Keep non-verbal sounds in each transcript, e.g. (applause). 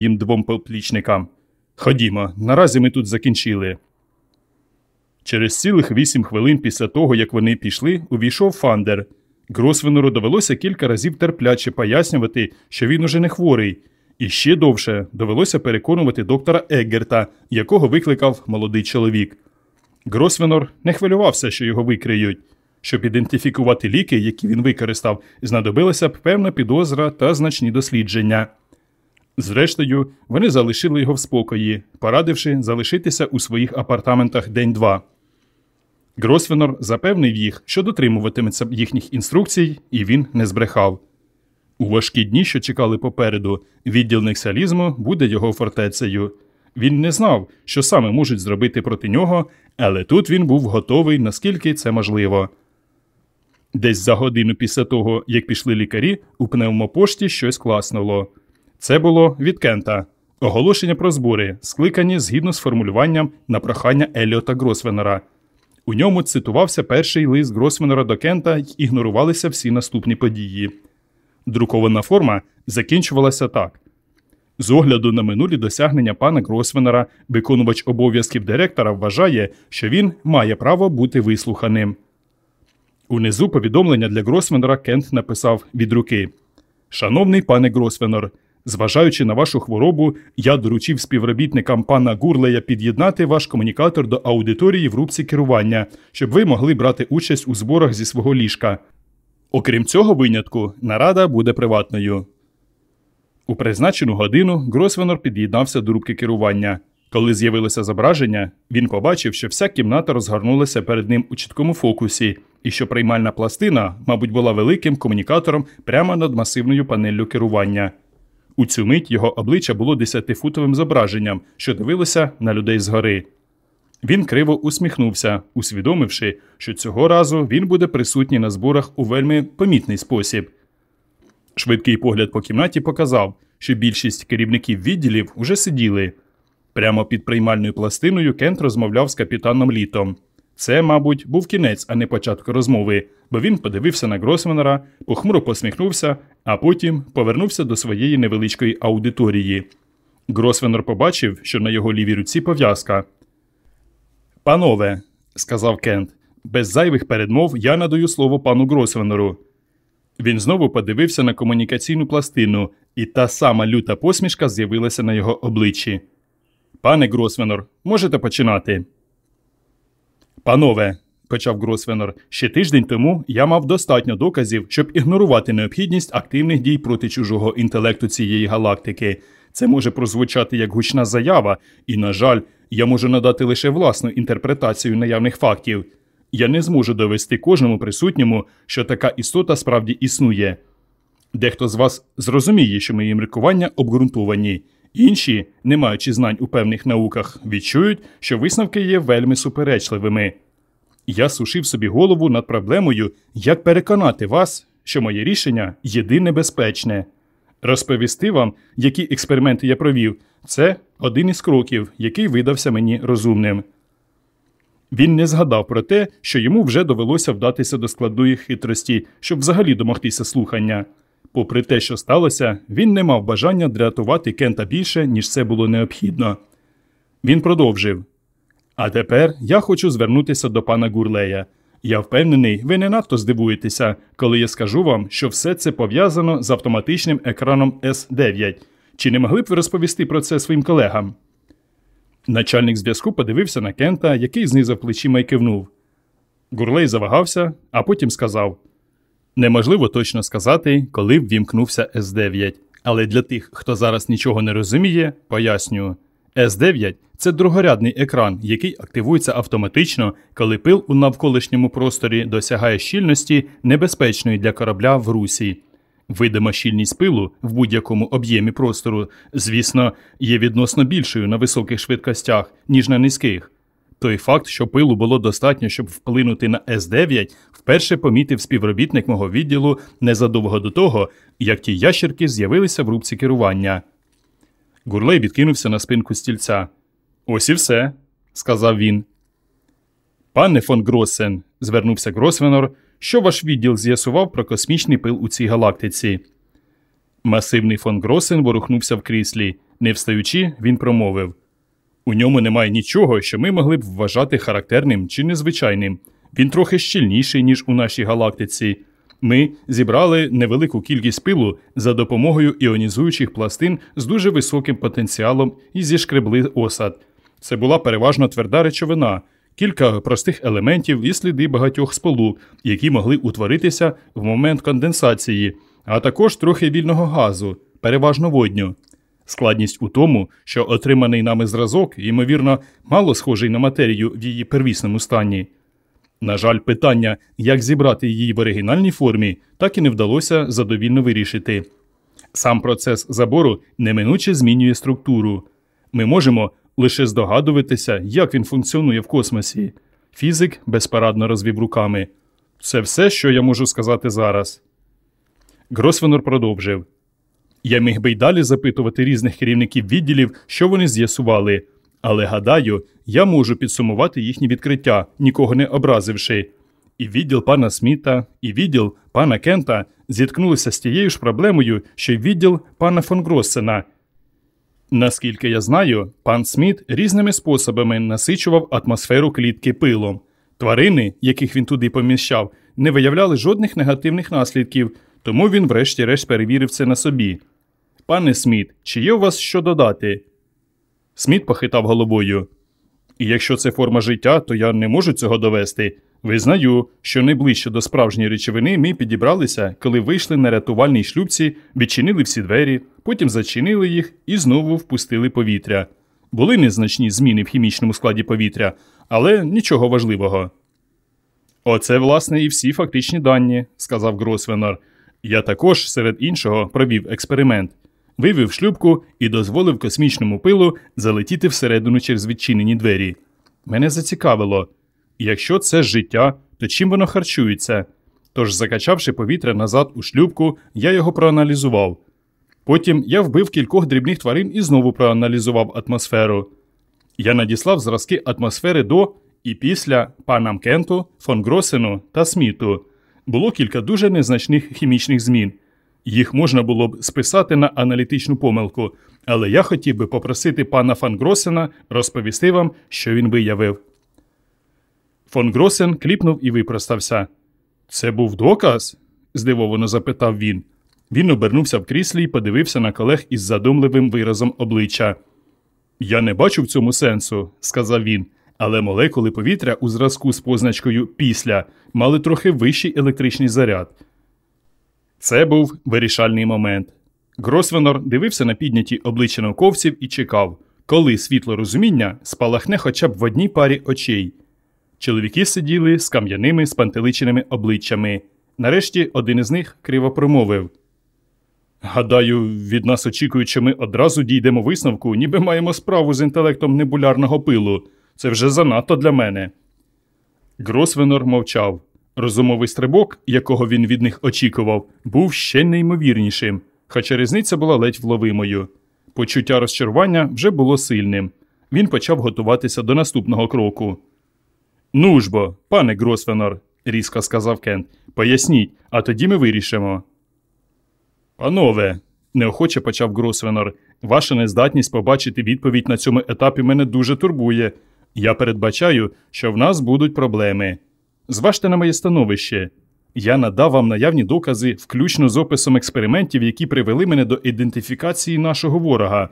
їм двом поплічникам. Ходімо, наразі ми тут закінчили. Через цілих вісім хвилин після того, як вони пішли, увійшов Фандер. Гросвенору довелося кілька разів терпляче пояснювати, що він уже не хворий, і ще довше довелося переконувати доктора Еггерта, якого викликав молодий чоловік. Гросвенор не хвилювався, що його викриють. Щоб ідентифікувати ліки, які він використав, знадобилася б певна підозра та значні дослідження. Зрештою, вони залишили його в спокої, порадивши залишитися у своїх апартаментах день-два. Гросвенор запевнив їх, що дотримуватиметься їхніх інструкцій, і він не збрехав. У важкі дні, що чекали попереду, відділ нексіалізму буде його фортецею. Він не знав, що саме можуть зробити проти нього, але тут він був готовий, наскільки це можливо. Десь за годину після того, як пішли лікарі, у пневмопошті щось класнуло. Це було від Кента. Оголошення про збори, скликані згідно з формулюванням на прохання Еліота Гросвенера. У ньому цитувався перший лист Гросвенера до Кента й ігнорувалися всі наступні події. Друкована форма закінчувалася так. З огляду на минулі досягнення пана Гросвенера, виконувач обов'язків директора вважає, що він має право бути вислуханим. Унизу повідомлення для Гросвенера Кент написав від руки: Шановний пане Гросвенор, зважаючи на вашу хворобу, я доручив співробітникам пана Гурлея під'єднати ваш комунікатор до аудиторії в рубці керування, щоб ви могли брати участь у зборах зі свого ліжка. Окрім цього винятку, нарада буде приватною. У призначену годину Гросвенор під'єднався до рубки керування. Коли з'явилося зображення, він побачив, що вся кімната розгорнулася перед ним у чіткому фокусі, і що приймальна пластина, мабуть, була великим комунікатором прямо над масивною панеллю керування. У цю мить його обличчя було десятифутовим зображенням, що дивилося на людей згори. Він криво усміхнувся, усвідомивши, що цього разу він буде присутній на зборах у вельми помітний спосіб. Швидкий погляд по кімнаті показав, що більшість керівників відділів уже сиділи. Прямо під приймальною пластиною Кент розмовляв з капітаном Літом. Це, мабуть, був кінець, а не початок розмови, бо він подивився на Гросвенера, похмуро посміхнувся, а потім повернувся до своєї невеличкої аудиторії. Гросвенер побачив, що на його лівій руці пов'язка. Панове, сказав Кент, без зайвих передмов я надаю слово пану Гросвенеру. Він знову подивився на комунікаційну пластину, і та сама люта посмішка з'явилася на його обличчі. Пане Гросвенор, можете починати. Панове, почав Гросвенор, ще тиждень тому я мав достатньо доказів, щоб ігнорувати необхідність активних дій проти чужого інтелекту цієї галактики. Це може прозвучати як гучна заява, і, на жаль, я можу надати лише власну інтерпретацію наявних фактів. Я не зможу довести кожному присутньому, що така істота справді існує. Дехто з вас зрозуміє, що мої міркування обґрунтовані. Інші, не маючи знань у певних науках, відчують, що висновки є вельми суперечливими. Я сушив собі голову над проблемою, як переконати вас, що моє рішення єдине безпечне. Розповісти вам, які експерименти я провів, це один із кроків, який видався мені розумним. Він не згадав про те, що йому вже довелося вдатися до складної хитрості, щоб взагалі домогтися слухання. Попри те, що сталося, він не мав бажання дратувати Кента більше, ніж це було необхідно. Він продовжив. А тепер я хочу звернутися до пана Гурлея. Я впевнений, ви не надто здивуєтеся, коли я скажу вам, що все це пов'язано з автоматичним екраном С9. Чи не могли б ви розповісти про це своїм колегам? Начальник зв'язку подивився на Кента, який знизав плечима й кивнув. Гурлей завагався, а потім сказав. Неможливо точно сказати, коли б вімкнувся С9, але для тих, хто зараз нічого не розуміє, пояснюю. С9 це другорядний екран, який активується автоматично, коли пил у навколишньому просторі досягає щільності, небезпечної для корабля в русі. Видима щільність пилу в будь-якому об'ємі простору, звісно, є відносно більшою на високих швидкостях, ніж на низьких. Той факт, що пилу було достатньо, щоб вплинути на С9, вперше помітив співробітник мого відділу незадовго до того, як ті ящерки з'явилися в рубці керування. Гурлей відкинувся на спинку стільця. Ось і все, сказав він. Пане фон Гроссен, звернувся Гросвенор, що ваш відділ з'ясував про космічний пил у цій галактиці. Масивний фон Гросен ворухнувся в кріслі. Не встаючи, він промовив У ньому немає нічого, що ми могли б вважати характерним чи незвичайним. Він трохи щільніший, ніж у нашій галактиці. Ми зібрали невелику кількість пилу за допомогою іонізуючих пластин з дуже високим потенціалом і зішкребли осад. Це була переважно тверда речовина, кілька простих елементів і сліди багатьох сполук, які могли утворитися в момент конденсації, а також трохи вільного газу, переважно водню. Складність у тому, що отриманий нами зразок, ймовірно, мало схожий на матерію в її первісному стані. На жаль, питання, як зібрати її в оригінальній формі, так і не вдалося задовільно вирішити. Сам процес забору неминуче змінює структуру. Ми можемо лише здогадуватися, як він функціонує в космосі. Фізик безпарадно розвів руками. Це все, що я можу сказати зараз. Гросвенор продовжив. Я міг би й далі запитувати різних керівників відділів, що вони з'ясували, але гадаю, я можу підсумувати їхні відкриття, нікого не образивши. І відділ пана Сміта, і відділ пана Кента зіткнулися з тією ж проблемою, що й відділ пана фон Гроссена. Наскільки я знаю, пан Сміт різними способами насичував атмосферу клітки пилом. Тварини, яких він туди поміщав, не виявляли жодних негативних наслідків, тому він, врешті-решт, перевірив це на собі. Пане Сміт, чи є у вас що додати? Сміт похитав головою. І якщо це форма життя, то я не можу цього довести. Визнаю, що найближче до справжньої речовини ми підібралися, коли вийшли на рятувальній шлюбці, відчинили всі двері, потім зачинили їх і знову впустили повітря. Були незначні зміни в хімічному складі повітря, але нічого важливого. Оце, власне, і всі фактичні дані, сказав Гросвенор. Я також, серед іншого, провів експеримент вивів шлюбку і дозволив космічному пилу залетіти всередину через відчинені двері. Мене зацікавило якщо це життя, то чим воно харчується? Тож, закачавши повітря назад у шлюбку, я його проаналізував. Потім я вбив кількох дрібних тварин і знову проаналізував атмосферу. Я надіслав зразки атмосфери до і після панам Кенту, фон Гросену та Сміту. Було кілька дуже незначних хімічних змін. Їх можна було б списати на аналітичну помилку, але я хотів би попросити пана Фан Гросена розповісти вам, що він виявив. Фон Гросен кліпнув і випростався. Це був доказ? здивовано запитав він. Він обернувся в кріслі і подивився на колег із задумливим виразом обличчя. Я не бачу в цьому сенсу, сказав він, але молекули повітря у зразку з позначкою після мали трохи вищий електричний заряд. Це був вирішальний момент. Гросвенор дивився на підняті обличчя науковців і чекав, коли світло розуміння спалахне хоча б в одній парі очей. Чоловіки сиділи з кам'яними спантеличеними обличчями. Нарешті один із них криво промовив Гадаю, від нас очікують, що ми одразу дійдемо висновку, ніби маємо справу з інтелектом небулярного пилу. Це вже занадто для мене. Гросвенор мовчав. Розумовий стрибок, якого він від них очікував, був ще неймовірнішим, хоча різниця була ледь вловимою. Почуття розчарування вже було сильним. Він почав готуватися до наступного кроку. Ну ж бо, пане Гросвенор, різко сказав Кент, поясніть, а тоді ми вирішимо. Панове, неохоче почав Гросвенор, ваша нездатність побачити відповідь на цьому етапі мене дуже турбує. Я передбачаю, що в нас будуть проблеми. Зважте на моє становище. Я надав вам наявні докази, включно з описом експериментів, які привели мене до ідентифікації нашого ворога.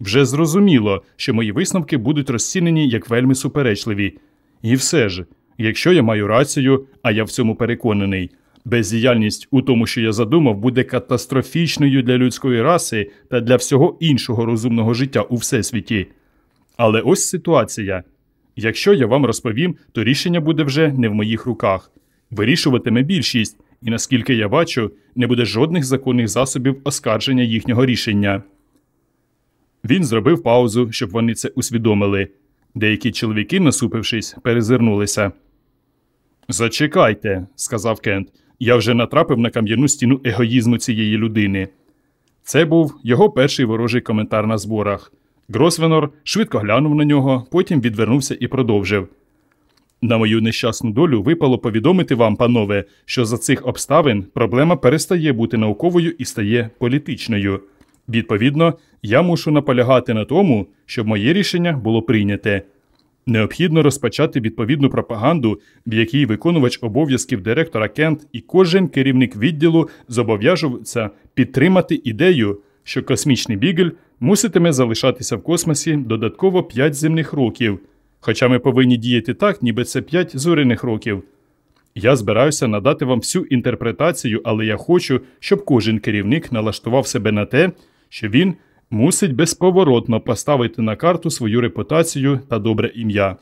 Вже зрозуміло, що мої висновки будуть розцінені як вельми суперечливі. І все ж, якщо я маю рацію, а я в цьому переконаний, бездіяльність у тому, що я задумав, буде катастрофічною для людської раси та для всього іншого розумного життя у всесвіті. Але ось ситуація. Якщо я вам розповім, то рішення буде вже не в моїх руках. Вирішуватиме більшість, і наскільки я бачу, не буде жодних законних засобів оскарження їхнього рішення. Він зробив паузу, щоб вони це усвідомили. Деякі чоловіки, насупившись, перезирнулися. Зачекайте, сказав Кент. Я вже натрапив на кам'яну стіну егоїзму цієї людини. Це був його перший ворожий коментар на зборах. Гросвенор швидко глянув на нього, потім відвернувся і продовжив. На мою нещасну долю випало повідомити вам, панове, що за цих обставин проблема перестає бути науковою і стає політичною. Відповідно, я мушу наполягати на тому, щоб моє рішення було прийняте. Необхідно розпочати відповідну пропаганду, в якій виконувач обов'язків директора Кент і кожен керівник відділу зобов'яжуться підтримати ідею, що космічний бігель муситиме залишатися в космосі додатково 5 земних років. Хоча ми повинні діяти так, ніби це 5 зоряних років. Я збираюся надати вам всю інтерпретацію, але я хочу, щоб кожен керівник налаштував себе на те, що він мусить безповоротно поставити на карту свою репутацію та добре ім'я.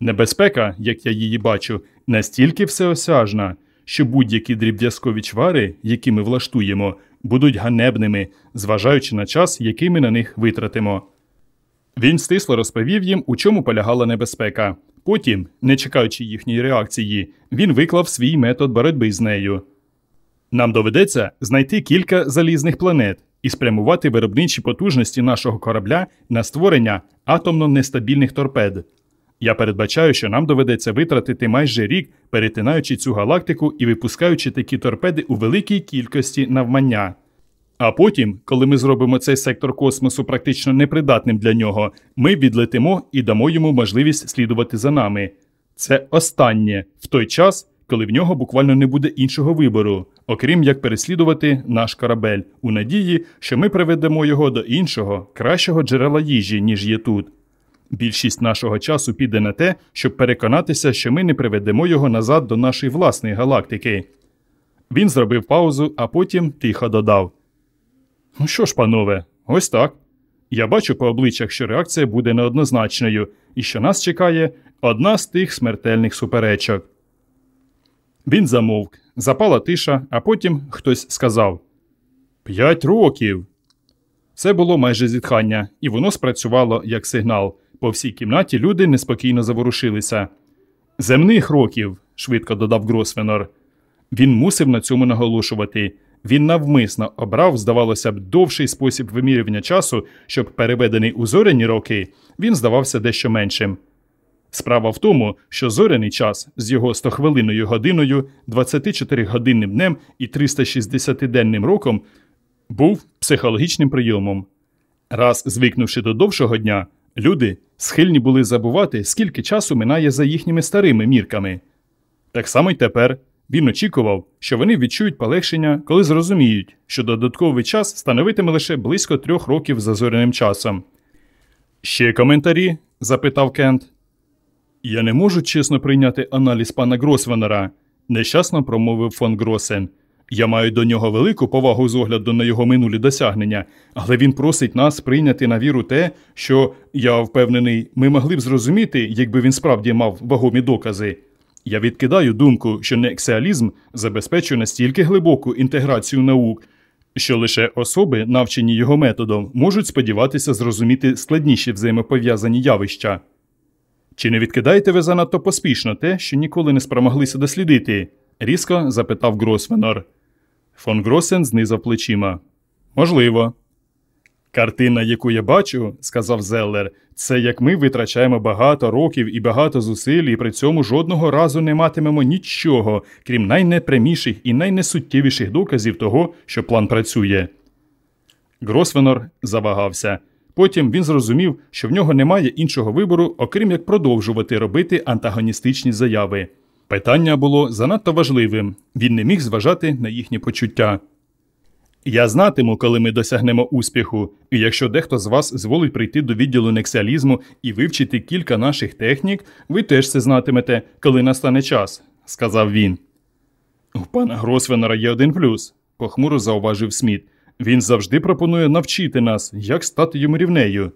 Небезпека, як я її бачу, настільки всеосяжна, що будь-які дріб'язкові чвари, які ми влаштуємо, будуть ганебними, зважаючи на час, який ми на них витратимо. Він стисло розповів їм, у чому полягала небезпека. Потім, не чекаючи їхньої реакції, він виклав свій метод боротьби з нею. Нам доведеться знайти кілька залізних планет і спрямувати виробничі потужності нашого корабля на створення атомно нестабільних торпед. Я передбачаю, що нам доведеться витратити майже рік, перетинаючи цю галактику і випускаючи такі торпеди у великій кількості навмання. А потім, коли ми зробимо цей сектор космосу практично непридатним для нього, ми відлетимо і дамо йому можливість слідувати за нами. Це останнє в той час, коли в нього буквально не буде іншого вибору, окрім як переслідувати наш корабель, у надії, що ми приведемо його до іншого, кращого джерела їжі, ніж є тут. Більшість нашого часу піде на те, щоб переконатися, що ми не приведемо його назад до нашої власної галактики. Він зробив паузу, а потім тихо додав. Ну що ж, панове, ось так. Я бачу по обличчях, що реакція буде неоднозначною, і що нас чекає одна з тих смертельних суперечок. Він замовк, запала тиша, а потім хтось сказав П'ять років. Це було майже зітхання, і воно спрацювало як сигнал. По всій кімнаті люди неспокійно заворушилися. Земних років, швидко додав Гросвенор. Він мусив на цьому наголошувати. Він навмисно обрав, здавалося б, довший спосіб вимірювання часу, щоб переведений у зоряні роки, він здавався дещо меншим. Справа в тому, що зоряний час з його 100-хвилинною годиною, 24-годинним днем і 360-денним роком був психологічним прийомом. Раз звикнувши до довшого дня, люди схильні були забувати, скільки часу минає за їхніми старими мірками. Так само й тепер він очікував, що вони відчують полегшення, коли зрозуміють, що додатковий час становитиме лише близько трьох років за зоряним часом. Ще коментарі? запитав Кент. Я не можу чесно прийняти аналіз пана Гросвенера, нещасно промовив фон Гросен. Я маю до нього велику повагу з огляду на його минулі досягнення, але він просить нас прийняти на віру те, що, я впевнений, ми могли б зрозуміти, якби він справді мав вагомі докази. Я відкидаю думку, що неексеалізм забезпечує настільки глибоку інтеграцію наук, що лише особи, навчені його методом, можуть сподіватися зрозуміти складніші взаємопов'язані явища. Чи не відкидаєте ви занадто поспішно те, що ніколи не спромоглися дослідити? Різко запитав Гросвенор. Фон Гросен знизав плечима. Можливо. Картина, яку я бачу, сказав Зеллер, це як ми витрачаємо багато років і багато зусиль, і при цьому жодного разу не матимемо нічого, крім найнепряміших і найнесуттєвіших доказів того, що план працює. Гросвенор завагався. Потім він зрозумів, що в нього немає іншого вибору, окрім як продовжувати робити антагоністичні заяви. Питання було занадто важливим, він не міг зважати на їхні почуття. Я знатиму, коли ми досягнемо успіху, і якщо дехто з вас зволить прийти до відділу нексіалізму і вивчити кілька наших технік, ви теж це знатимете, коли настане час, сказав він. У пана Гросвенера є один плюс, похмуро зауважив Сміт. Він завжди пропонує навчити нас, як стати йому рівнею.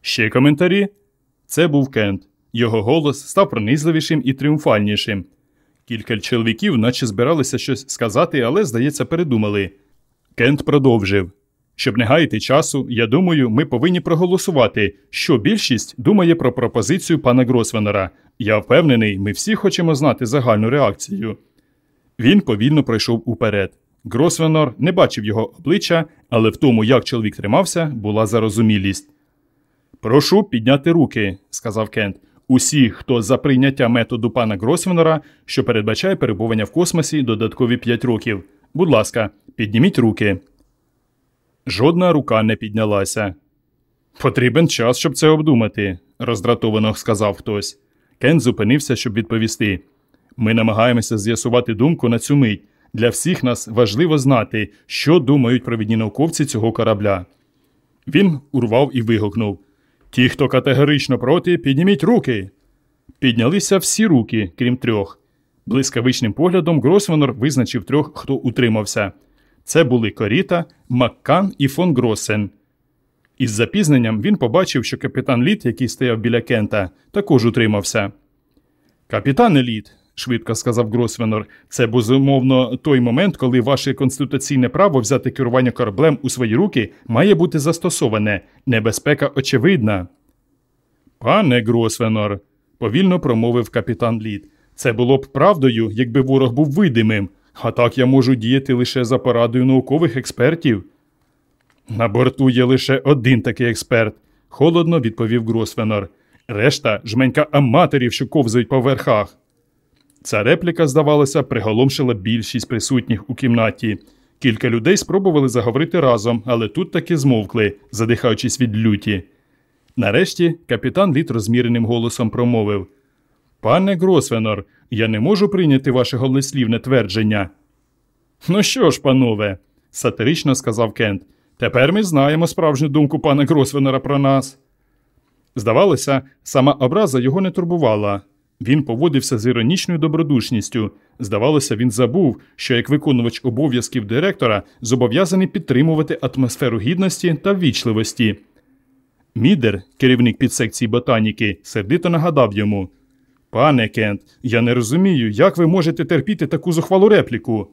Ще коментарі? Це був Кент. Його голос став пронизливішим і тріумфальнішим. Кілька чоловіків, наче збиралися щось сказати, але, здається, передумали. Кент продовжив. Щоб не гаяти часу, я думаю, ми повинні проголосувати, що більшість думає про пропозицію пана Гросвенера. Я впевнений, ми всі хочемо знати загальну реакцію. Він повільно пройшов уперед. Гросвенор не бачив його обличчя, але в тому, як чоловік тримався, була зарозумілість. Прошу підняти руки, сказав Кент. Усі, хто за прийняття методу пана Гросвенора, що передбачає перебування в космосі додаткові 5 років. Будь ласка, підніміть руки. Жодна рука не піднялася. Потрібен час, щоб це обдумати, роздратовано сказав хтось. Кен зупинився, щоб відповісти. Ми намагаємося з'ясувати думку на цю мить. Для всіх нас важливо знати, що думають провідні науковці цього корабля. Він урвав і вигукнув Ті, хто категорично проти, підніміть руки. Піднялися всі руки, крім трьох. Блискавичним поглядом Гросвенор визначив трьох, хто утримався. Це були Коріта, Маккан і фон Гросен. Із запізненням він побачив, що капітан Літ, який стояв біля Кента, також утримався. Капітане Літ, швидко сказав Гросвенор, це безумовно той момент, коли ваше конституційне право взяти керування кораблем у свої руки має бути застосоване. Небезпека очевидна. Пане Гросвенор, повільно промовив капітан Літ. Це було б правдою, якби ворог був видимим, а так я можу діяти лише за порадою наукових експертів. На борту є лише один такий експерт, холодно відповів Гросвенор. Решта жменька аматорів, що ковзають по верхах. Ця репліка, здавалося, приголомшила більшість присутніх у кімнаті. Кілька людей спробували заговорити разом, але тут таки змовкли, задихаючись від люті. Нарешті капітан Літ розміреним голосом промовив Пане Гросвенор, я не можу прийняти ваше голослівне твердження. Ну що ж, панове, сатирично сказав Кент. Тепер ми знаємо справжню думку пана Гросвенора про нас. Здавалося, сама образа його не турбувала. Він поводився з іронічною добродушністю. Здавалося, він забув, що як виконувач обов'язків директора зобов'язаний підтримувати атмосферу гідності та ввічливості. Мідер, керівник підсекції ботаніки, сердито нагадав йому Пане Кент, я не розумію, як ви можете терпіти таку зухвалу репліку.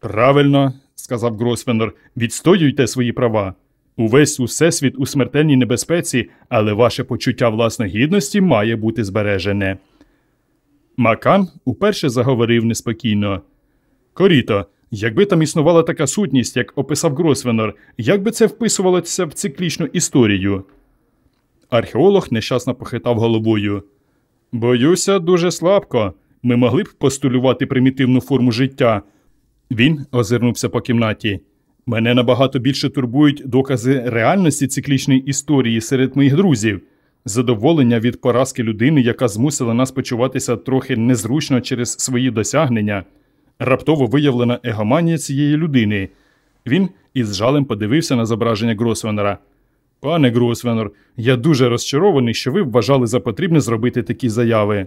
Правильно, сказав Гросвенор, відстоюйте свої права. Увесь усесвіт у смертельній небезпеці, але ваше почуття власної гідності має бути збережене. Макан уперше заговорив неспокійно. Коріто, якби там існувала така сутність, як описав Гросвенор, як би це вписувалося в циклічну історію? Археолог нещасно похитав головою. Боюся, дуже слабко. Ми могли б постулювати примітивну форму життя. Він озирнувся по кімнаті. Мене набагато більше турбують докази реальності циклічної історії серед моїх друзів, задоволення від поразки людини, яка змусила нас почуватися трохи незручно через свої досягнення, раптово виявлена егоманія цієї людини. Він із жалем подивився на зображення Гросвенера. Пане Гросвенер, я дуже розчарований, що ви вважали за потрібне зробити такі заяви.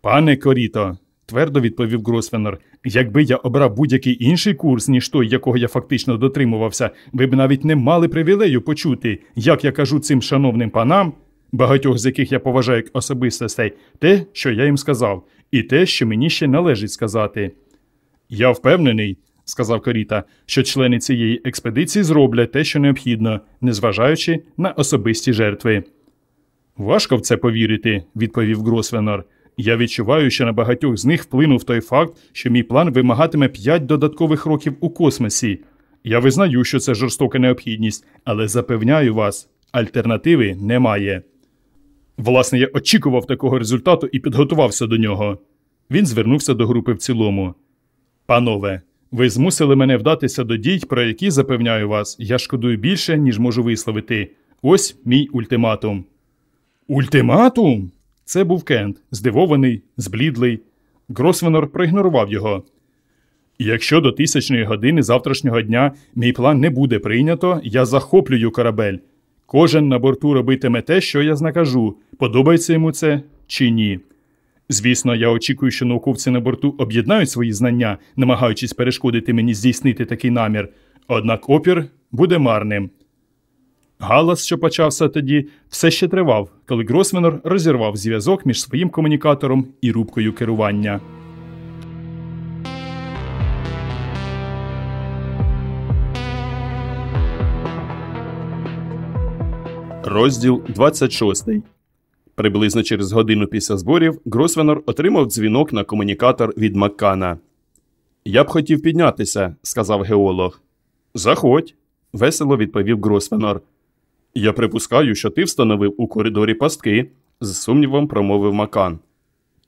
Пане Коріто, твердо відповів Гросвенор, якби я обрав будь-який інший курс, ніж той, якого я фактично дотримувався, ви б навіть не мали привілею почути, як я кажу цим шановним панам, багатьох з яких я поважаю як особистостей, те, що я їм сказав, і те, що мені ще належить сказати. Я впевнений, сказав Коріта, що члени цієї експедиції зроблять те, що необхідно, незважаючи на особисті жертви. Важко в це повірити, відповів Гросвенор. Я відчуваю, що на багатьох з них вплинув той факт, що мій план вимагатиме п'ять додаткових років у космосі. Я визнаю, що це жорстока необхідність, але запевняю вас, альтернативи немає. Власне, я очікував такого результату і підготувався до нього. Він звернувся до групи в цілому. Панове, ви змусили мене вдатися до дій, про які запевняю вас, я шкодую більше, ніж можу висловити. Ось мій ультиматум. Ультиматум? Це був Кент, здивований, зблідлий. Гросвенор проігнорував його. Якщо до тисячної години завтрашнього дня мій план не буде прийнято, я захоплюю корабель. Кожен на борту робитиме те, що я знакажу, подобається йому це чи ні. Звісно, я очікую, що науковці на борту об'єднають свої знання, намагаючись перешкодити мені здійснити такий намір, однак опір буде марним. Галас, що почався тоді, все ще тривав, коли Гросвенор розірвав зв'язок між своїм комунікатором і рубкою керування. Розділ 26 Приблизно через годину після зборів Гросвенор отримав дзвінок на комунікатор від Маккана. Я б хотів піднятися, сказав геолог. Заходь, весело відповів Гросвенор. Я припускаю, що ти встановив у коридорі пастки, з сумнівом промовив Макан.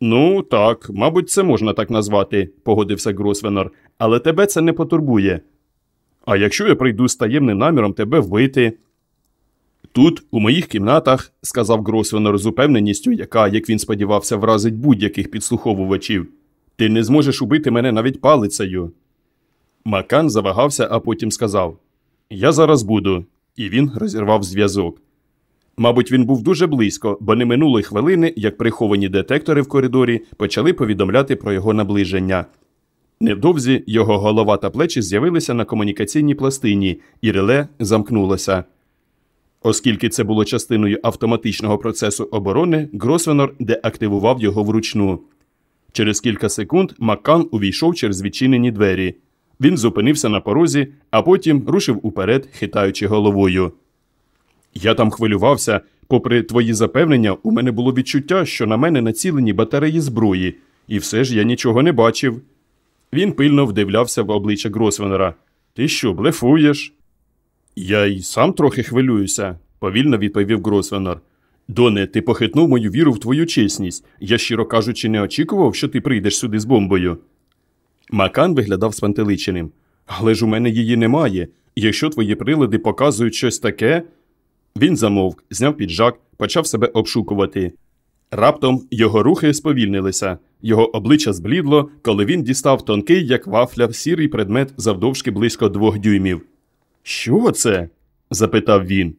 Ну, так, мабуть, це можна так назвати, погодився Гросвенор, але тебе це не потурбує. А якщо я прийду з таємним наміром тебе вбити? Тут, у моїх кімнатах, сказав Гросвенор з упевненістю, яка, як він сподівався, вразить будь-яких підслуховувачів, ти не зможеш убити мене навіть палицею. Макан завагався, а потім сказав Я зараз буду. І він розірвав зв'язок. Мабуть, він був дуже близько, бо не минулої хвилини, як приховані детектори в коридорі почали повідомляти про його наближення. Невдовзі його голова та плечі з'явилися на комунікаційній пластині, і реле замкнулося. Оскільки це було частиною автоматичного процесу оборони, Гросвенор деактивував його вручну. Через кілька секунд Маккан увійшов через відчинені двері. Він зупинився на порозі, а потім рушив уперед, хитаючи головою. Я там хвилювався. Попри твої запевнення, у мене було відчуття, що на мене націлені батареї зброї, і все ж я нічого не бачив. Він пильно вдивлявся в обличчя Гросвенера. Ти що, блефуєш? Я й сам трохи хвилююся, повільно відповів Гросвенер. Доне, ти похитнув мою віру в твою чесність. Я, щиро кажучи, не очікував, що ти прийдеш сюди з бомбою. Макан виглядав спантеличеним. Але ж у мене її немає. Якщо твої прилади показують щось таке. Він замовк, зняв піджак, почав себе обшукувати. Раптом його рухи сповільнилися, його обличчя зблідло, коли він дістав тонкий, як вафля, сірий предмет завдовжки близько двох дюймів. Що це? запитав він.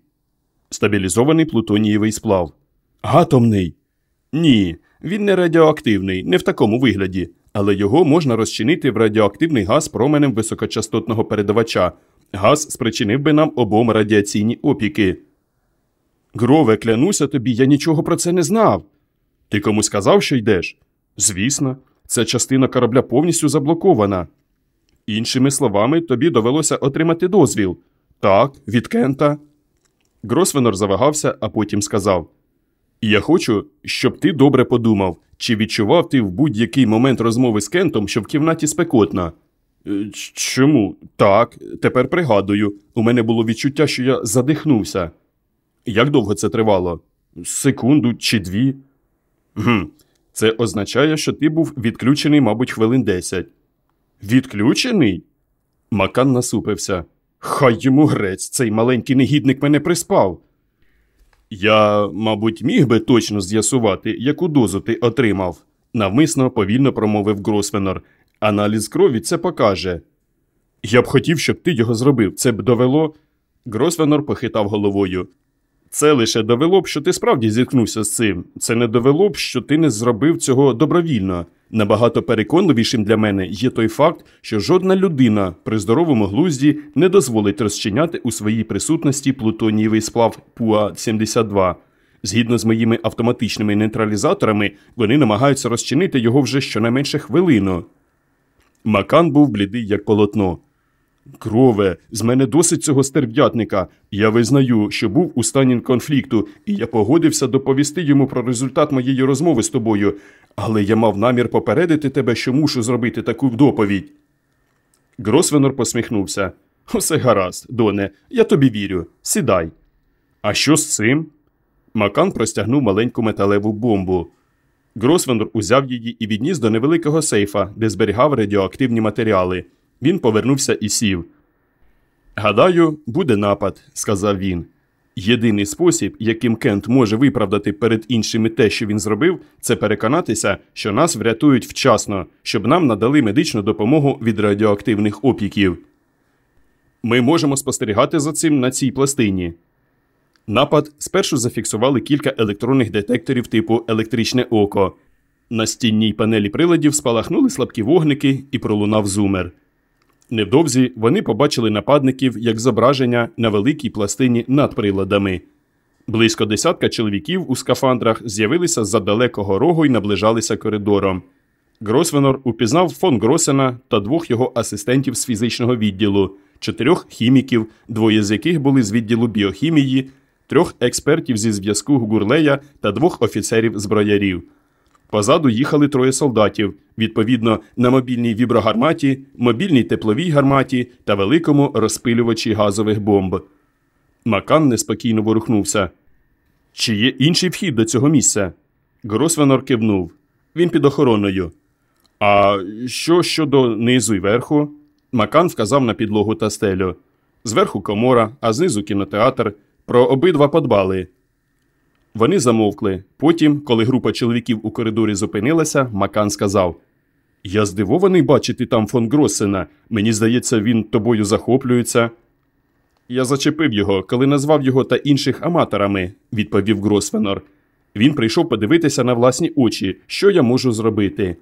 Стабілізований плутонієвий сплав. Гатомний. Ні, він не радіоактивний, не в такому вигляді, але його можна розчинити в радіоактивний газ променем високочастотного передавача. Газ спричинив би нам обом радіаційні опіки. Грове, клянуся тобі, я нічого про це не знав. Ти комусь сказав, що йдеш? Звісно, ця частина корабля повністю заблокована. Іншими словами, тобі довелося отримати дозвіл. Так, від Кента. Гросвенор завагався, а потім сказав: Я хочу, щоб ти добре подумав, чи відчував ти в будь-який момент розмови з Кентом, що в кімнаті спекотна. «Е, Чому? Так, тепер пригадую. У мене було відчуття, що я задихнувся. Як довго це тривало? Секунду чи дві? Гм. Це означає, що ти був відключений, мабуть, хвилин десять. Відключений? Макан насупився. Хай йому грець, цей маленький негідник мене приспав. Я, мабуть, міг би точно з'ясувати, яку дозу ти отримав, навмисно повільно промовив Гросвенор. Аналіз крові це покаже. Я б хотів, щоб ти його зробив. Це б довело. Гросвенор похитав головою. Це лише довело б, що ти справді зіткнувся з цим. Це не довело б, що ти не зробив цього добровільно. Набагато переконливішим для мене є той факт, що жодна людина при здоровому глузді не дозволить розчиняти у своїй присутності плутонієвий сплав ПУА-72. Згідно з моїми автоматичними нейтралізаторами, вони намагаються розчинити його вже щонайменше хвилину. Макан був блідий, як полотно. Крове, з мене досить цього стерв'ятника. Я визнаю, що був у стані конфлікту, і я погодився доповісти йому про результат моєї розмови з тобою, але я мав намір попередити тебе, що мушу зробити таку доповідь. Гросвенор посміхнувся. Усе гаразд, Доне, я тобі вірю. Сідай. А що з цим? Макан простягнув маленьку металеву бомбу. Гросвенор узяв її і відніс до невеликого сейфа, де зберігав радіоактивні матеріали. Він повернувся і сів. Гадаю, буде напад, сказав він. Єдиний спосіб, яким Кент може виправдати перед іншими те, що він зробив, це переконатися, що нас врятують вчасно, щоб нам надали медичну допомогу від радіоактивних опіків. Ми можемо спостерігати за цим на цій пластині. Напад спершу зафіксували кілька електронних детекторів типу електричне око. На стінній панелі приладів спалахнули слабкі вогники і пролунав зумер. Невдовзі вони побачили нападників як зображення на великій пластині над приладами. Близько десятка чоловіків у скафандрах з'явилися з-за далекого рогу і наближалися коридором. Гросвенор упізнав фон Гросена та двох його асистентів з фізичного відділу, чотирьох хіміків, двоє з яких були з відділу біохімії, трьох експертів зі зв'язку Гурлея та двох офіцерів зброярів. Позаду їхали троє солдатів, відповідно на мобільній віброгарматі, мобільній тепловій гарматі та великому розпилювачі газових бомб. Макан неспокійно ворухнувся. Чи є інший вхід до цього місця? Гросвенор кивнув. Він під охороною. А що щодо низу й верху? Макан вказав на підлогу та стелю. Зверху комора, а знизу кінотеатр. Про обидва подбали. Вони замовкли. Потім, коли група чоловіків у коридорі зупинилася, Макан сказав: Я здивований бачити там фон Гроссена. Мені здається, він тобою захоплюється. Я зачепив його, коли назвав його та інших аматорами, відповів Гросвенор. Він прийшов подивитися на власні очі, що я можу зробити.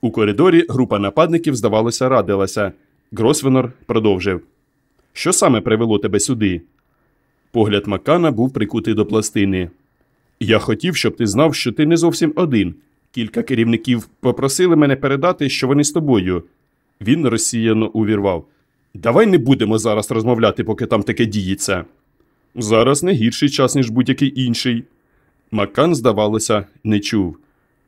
У коридорі група нападників, здавалося, радилася. Гросвенор продовжив. Що саме привело тебе сюди? Погляд Макана був прикутий до пластини. Я хотів, щоб ти знав, що ти не зовсім один. Кілька керівників попросили мене передати, що вони з тобою. Він розсіяно увірвав. Давай не будемо зараз розмовляти, поки там таке діється. Зараз не гірший час, ніж будь-який інший. Маккан, здавалося, не чув.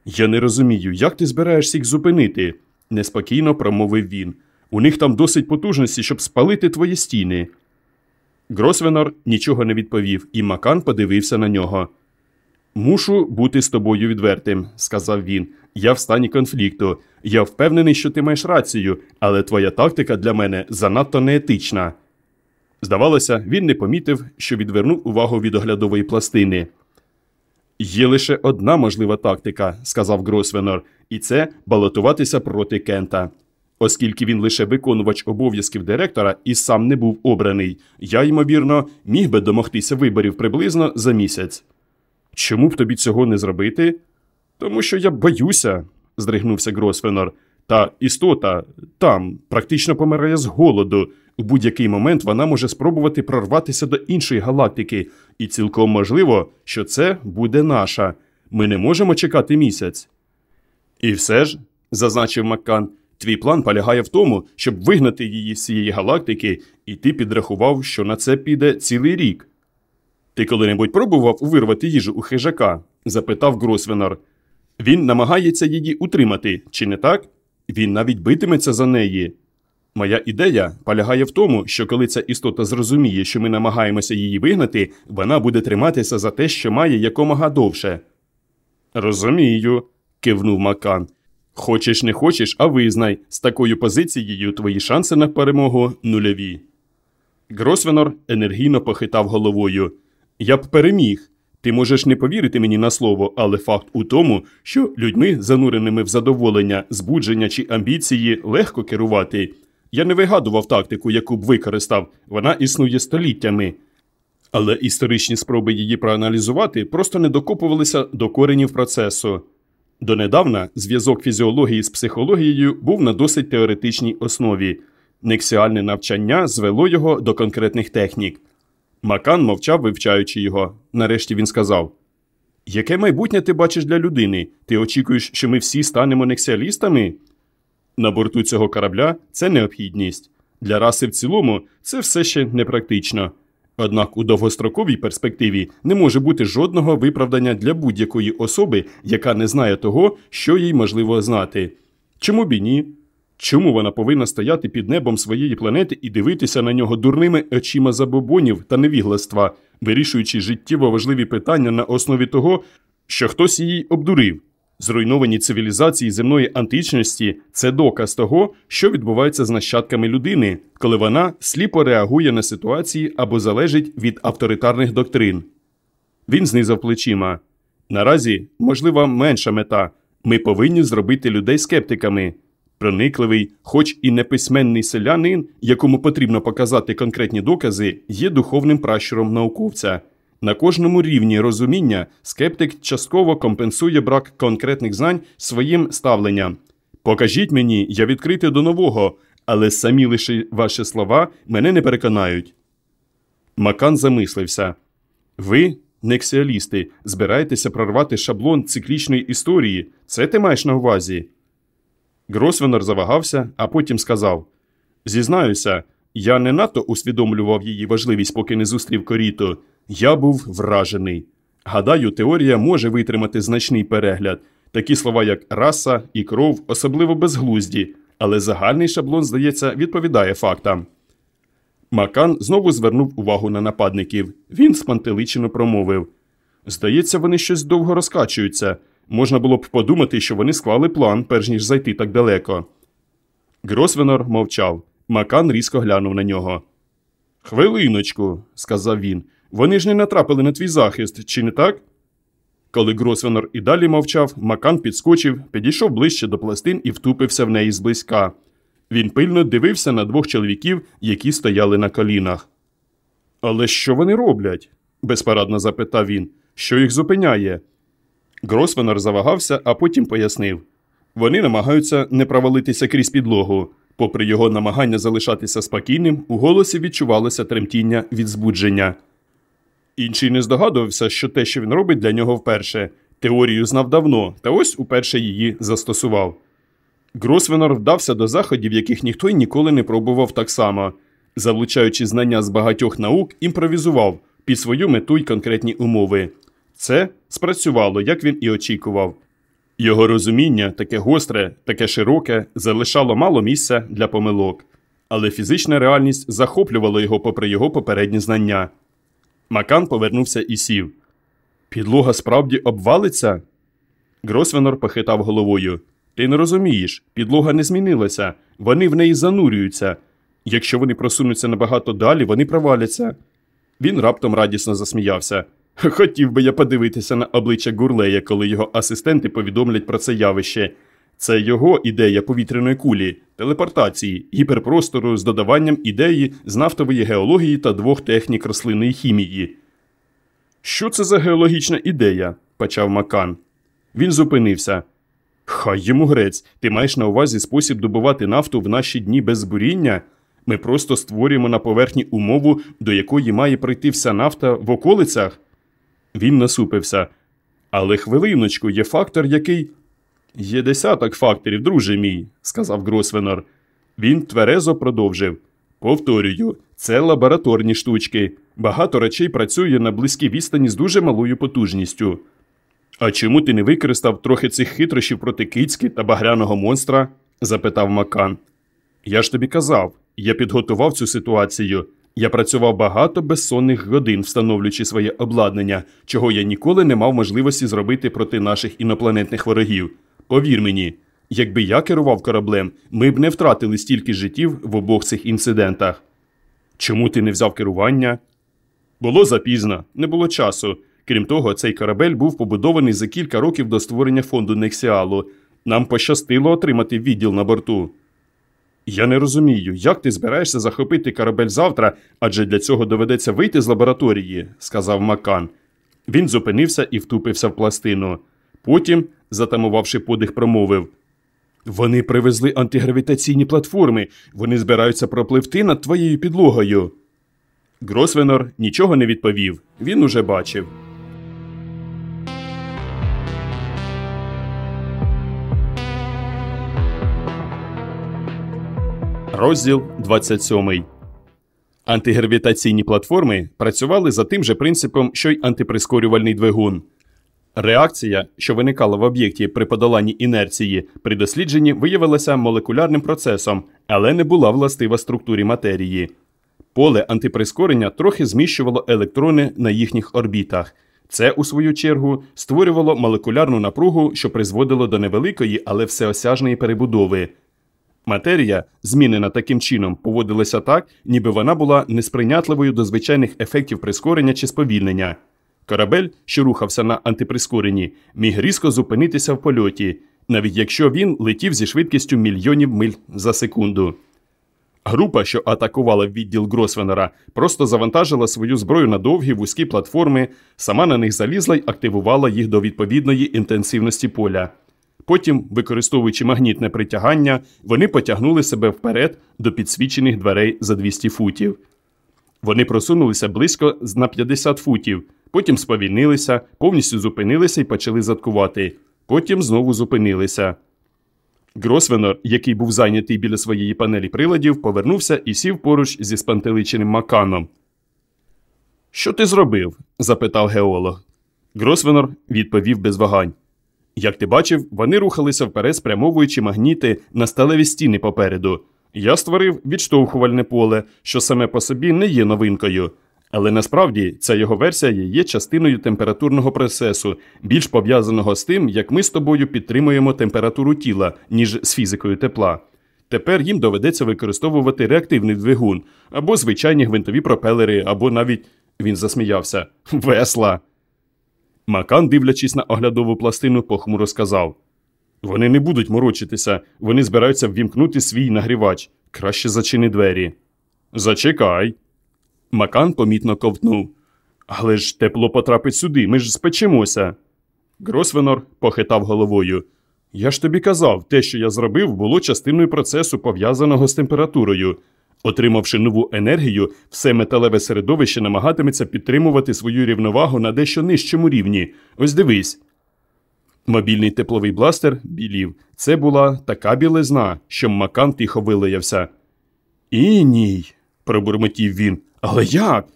Я не розумію, як ти збираєшся їх зупинити, неспокійно промовив він. У них там досить потужності, щоб спалити твої стіни. Гросвенор нічого не відповів, і Макан подивився на нього. Мушу бути з тобою відвертим, сказав він. Я в стані конфлікту. Я впевнений, що ти маєш рацію, але твоя тактика для мене занадто неетична. Здавалося, він не помітив, що відвернув увагу від оглядової пластини. Є лише одна можлива тактика, сказав Гросвенор, і це балотуватися проти Кента. Оскільки він лише виконувач обов'язків директора і сам не був обраний, я, ймовірно, міг би домогтися виборів приблизно за місяць. Чому б тобі цього не зробити? Тому що я боюся, здригнувся Гросвенор. Та істота там практично помирає з голоду. У будь-який момент вона може спробувати прорватися до іншої галактики, і цілком можливо, що це буде наша. Ми не можемо чекати місяць. І все ж, зазначив Маккан, твій план полягає в тому, щоб вигнати її з цієї галактики, і ти підрахував, що на це піде цілий рік. Ти коли-небудь пробував вирвати їжу у хижака? запитав Гросвенор. Він намагається її утримати, чи не так? Він навіть битиметься за неї. Моя ідея полягає в тому, що коли ця істота зрозуміє, що ми намагаємося її вигнати, вона буде триматися за те, що має якомога довше. Розумію, кивнув Макан. Хочеш не хочеш, а визнай, з такою позицією твої шанси на перемогу нульові. Гросвенор енергійно похитав головою. Я б переміг. Ти можеш не повірити мені на слово, але факт у тому, що людьми, зануреними в задоволення, збудження чи амбіції, легко керувати. Я не вигадував тактику, яку б використав, вона існує століттями. Але історичні спроби її проаналізувати просто не докопувалися до коренів процесу. Донедавна зв'язок фізіології з психологією був на досить теоретичній основі. Нексіальне навчання звело його до конкретних технік. Макан мовчав, вивчаючи його. Нарешті він сказав: Яке майбутнє ти бачиш для людини? Ти очікуєш, що ми всі станемо нексіалістами? На борту цього корабля це необхідність. Для раси в цілому це все ще непрактично. Однак у довгостроковій перспективі не може бути жодного виправдання для будь-якої особи, яка не знає того, що їй можливо знати. Чому б і ні? Чому вона повинна стояти під небом своєї планети і дивитися на нього дурними очима забобонів та невігластва, вирішуючи життєво важливі питання на основі того, що хтось її обдурив? Зруйновані цивілізації земної античності це доказ того, що відбувається з нащадками людини, коли вона сліпо реагує на ситуації або залежить від авторитарних доктрин. Він знизав плечима. Наразі, можлива менша мета ми повинні зробити людей скептиками. Проникливий, хоч і неписьменний селянин, якому потрібно показати конкретні докази, є духовним пращуром науковця. На кожному рівні розуміння скептик частково компенсує брак конкретних знань своїм ставленням. Покажіть мені, я відкритий до нового, але самі лише ваші слова мене не переконають. Макан замислився. Ви, нексіалісти, збираєтеся прорвати шаблон циклічної історії. Це ти маєш на увазі? Гросвенор завагався, а потім сказав: Зізнаюся, я не надто усвідомлював її важливість, поки не зустрів коріто. Я був вражений. Гадаю, теорія може витримати значний перегляд. Такі слова, як раса і кров, особливо безглузді, але загальний шаблон, здається, відповідає фактам. Макан знову звернув увагу на нападників. Він спантеличено промовив Здається, вони щось довго розкачуються. Можна було б подумати, що вони склали план, перш ніж зайти так далеко. Гросвенор мовчав. Макан різко глянув на нього. Хвилиночку, сказав він. Вони ж не натрапили на твій захист, чи не так? Коли Гросвенор і далі мовчав, Макан підскочив, підійшов ближче до пластин і втупився в неї зблизька. Він пильно дивився на двох чоловіків, які стояли на колінах. Але що вони роблять? безпорадно запитав він. Що їх зупиняє? Гросвенор завагався, а потім пояснив. Вони намагаються не провалитися крізь підлогу. Попри його намагання залишатися спокійним, у голосі відчувалося тремтіння від збудження. Інший не здогадувався, що те, що він робить для нього вперше. Теорію знав давно, та ось уперше її застосував. Гросвенор вдався до заходів, яких ніхто й ніколи не пробував так само. Залучаючи знання з багатьох наук, імпровізував під свою мету й конкретні умови. Це спрацювало, як він і очікував. Його розуміння, таке гостре, таке широке, залишало мало місця для помилок, але фізична реальність захоплювала його попри його попередні знання. Макан повернувся і сів. Підлога справді обвалиться? Гросвенор похитав головою. Ти не розумієш, підлога не змінилася, вони в неї занурюються. Якщо вони просунуться набагато далі, вони проваляться. Він раптом радісно засміявся. Хотів би я подивитися на обличчя Гурлея, коли його асистенти повідомлять про це явище. Це його ідея повітряної кулі, телепортації, гіперпростору з додаванням ідеї з нафтової геології та двох технік рослинної хімії. Що це за геологічна ідея? почав Макан. Він зупинився. Хай йому грець, ти маєш на увазі спосіб добувати нафту в наші дні без збуріння? Ми просто створюємо на поверхні умову, до якої має прийти вся нафта в околицях. Він насупився. Але хвилиночку, є фактор, який. Є десяток факторів, друже мій, сказав Гросвенор. Він тверезо продовжив. Повторюю, це лабораторні штучки. Багато речей працює на близькій відстані з дуже малою потужністю. А чому ти не використав трохи цих хитрощів проти кицьки та багряного монстра? запитав Макан. Я ж тобі казав, я підготував цю ситуацію. Я працював багато безсонних годин, встановлюючи своє обладнання, чого я ніколи не мав можливості зробити проти наших інопланетних ворогів. Повір мені, якби я керував кораблем, ми б не втратили стільки життів в обох цих інцидентах. Чому ти не взяв керування? Було запізно, не було часу. Крім того, цей корабель був побудований за кілька років до створення фонду Нексіалу. Нам пощастило отримати відділ на борту. Я не розумію, як ти збираєшся захопити корабель завтра, адже для цього доведеться вийти з лабораторії, сказав Макан. Він зупинився і втупився в пластину. Потім, затамувавши подих, промовив Вони привезли антигравітаційні платформи, вони збираються пропливти над твоєю підлогою. Гросвенор нічого не відповів. Він уже бачив. Розділ 27. Антигравітаційні платформи працювали за тим же принципом, що й антиприскорювальний двигун. Реакція, що виникала в об'єкті при подоланні інерції, при дослідженні виявилася молекулярним процесом, але не була властива структурі матерії. Поле антиприскорення трохи зміщувало електрони на їхніх орбітах. Це, у свою чергу, створювало молекулярну напругу, що призводило до невеликої, але всеосяжної перебудови. Матерія, змінена таким чином, поводилася так, ніби вона була несприйнятливою до звичайних ефектів прискорення чи сповільнення. Корабель, що рухався на антиприскоренні, міг різко зупинитися в польоті, навіть якщо він летів зі швидкістю мільйонів миль за секунду. Група, що атакувала відділ Гросвенера, просто завантажила свою зброю на довгі вузькі платформи, сама на них залізла й активувала їх до відповідної інтенсивності поля. Потім, використовуючи магнітне притягання, вони потягнули себе вперед до підсвічених дверей за 200 футів. Вони просунулися близько на 50 футів, потім сповільнилися, повністю зупинилися і почали заткувати. Потім знову зупинилися. Гросвенор, який був зайнятий біля своєї панелі приладів, повернувся і сів поруч зі спантеличеним маканом. Що ти зробив? запитав геолог. Гросвенор відповів без вагань. Як ти бачив, вони рухалися вперед, спрямовуючи магніти на сталеві стіни попереду. Я створив відштовхувальне поле, що саме по собі не є новинкою. Але насправді ця його версія є частиною температурного процесу, більш пов'язаного з тим, як ми з тобою підтримуємо температуру тіла, ніж з фізикою тепла. Тепер їм доведеться використовувати реактивний двигун, або звичайні гвинтові пропелери, або навіть він засміявся (laughs) весла. Макан, дивлячись на оглядову пластину, похмуро сказав Вони не будуть морочитися, вони збираються ввімкнути свій нагрівач. Краще зачини двері. Зачекай. Макан помітно ковтнув. Але ж тепло потрапить сюди, ми ж спечемося. Гросвенор похитав головою. Я ж тобі казав, те, що я зробив, було частиною процесу, пов'язаного з температурою. Отримавши нову енергію, все металеве середовище намагатиметься підтримувати свою рівновагу на дещо нижчому рівні. Ось дивись. Мобільний тепловий бластер білів. Це була така білизна, що Макан тихо вилаявся. І ні, пробурмотів він. Але як?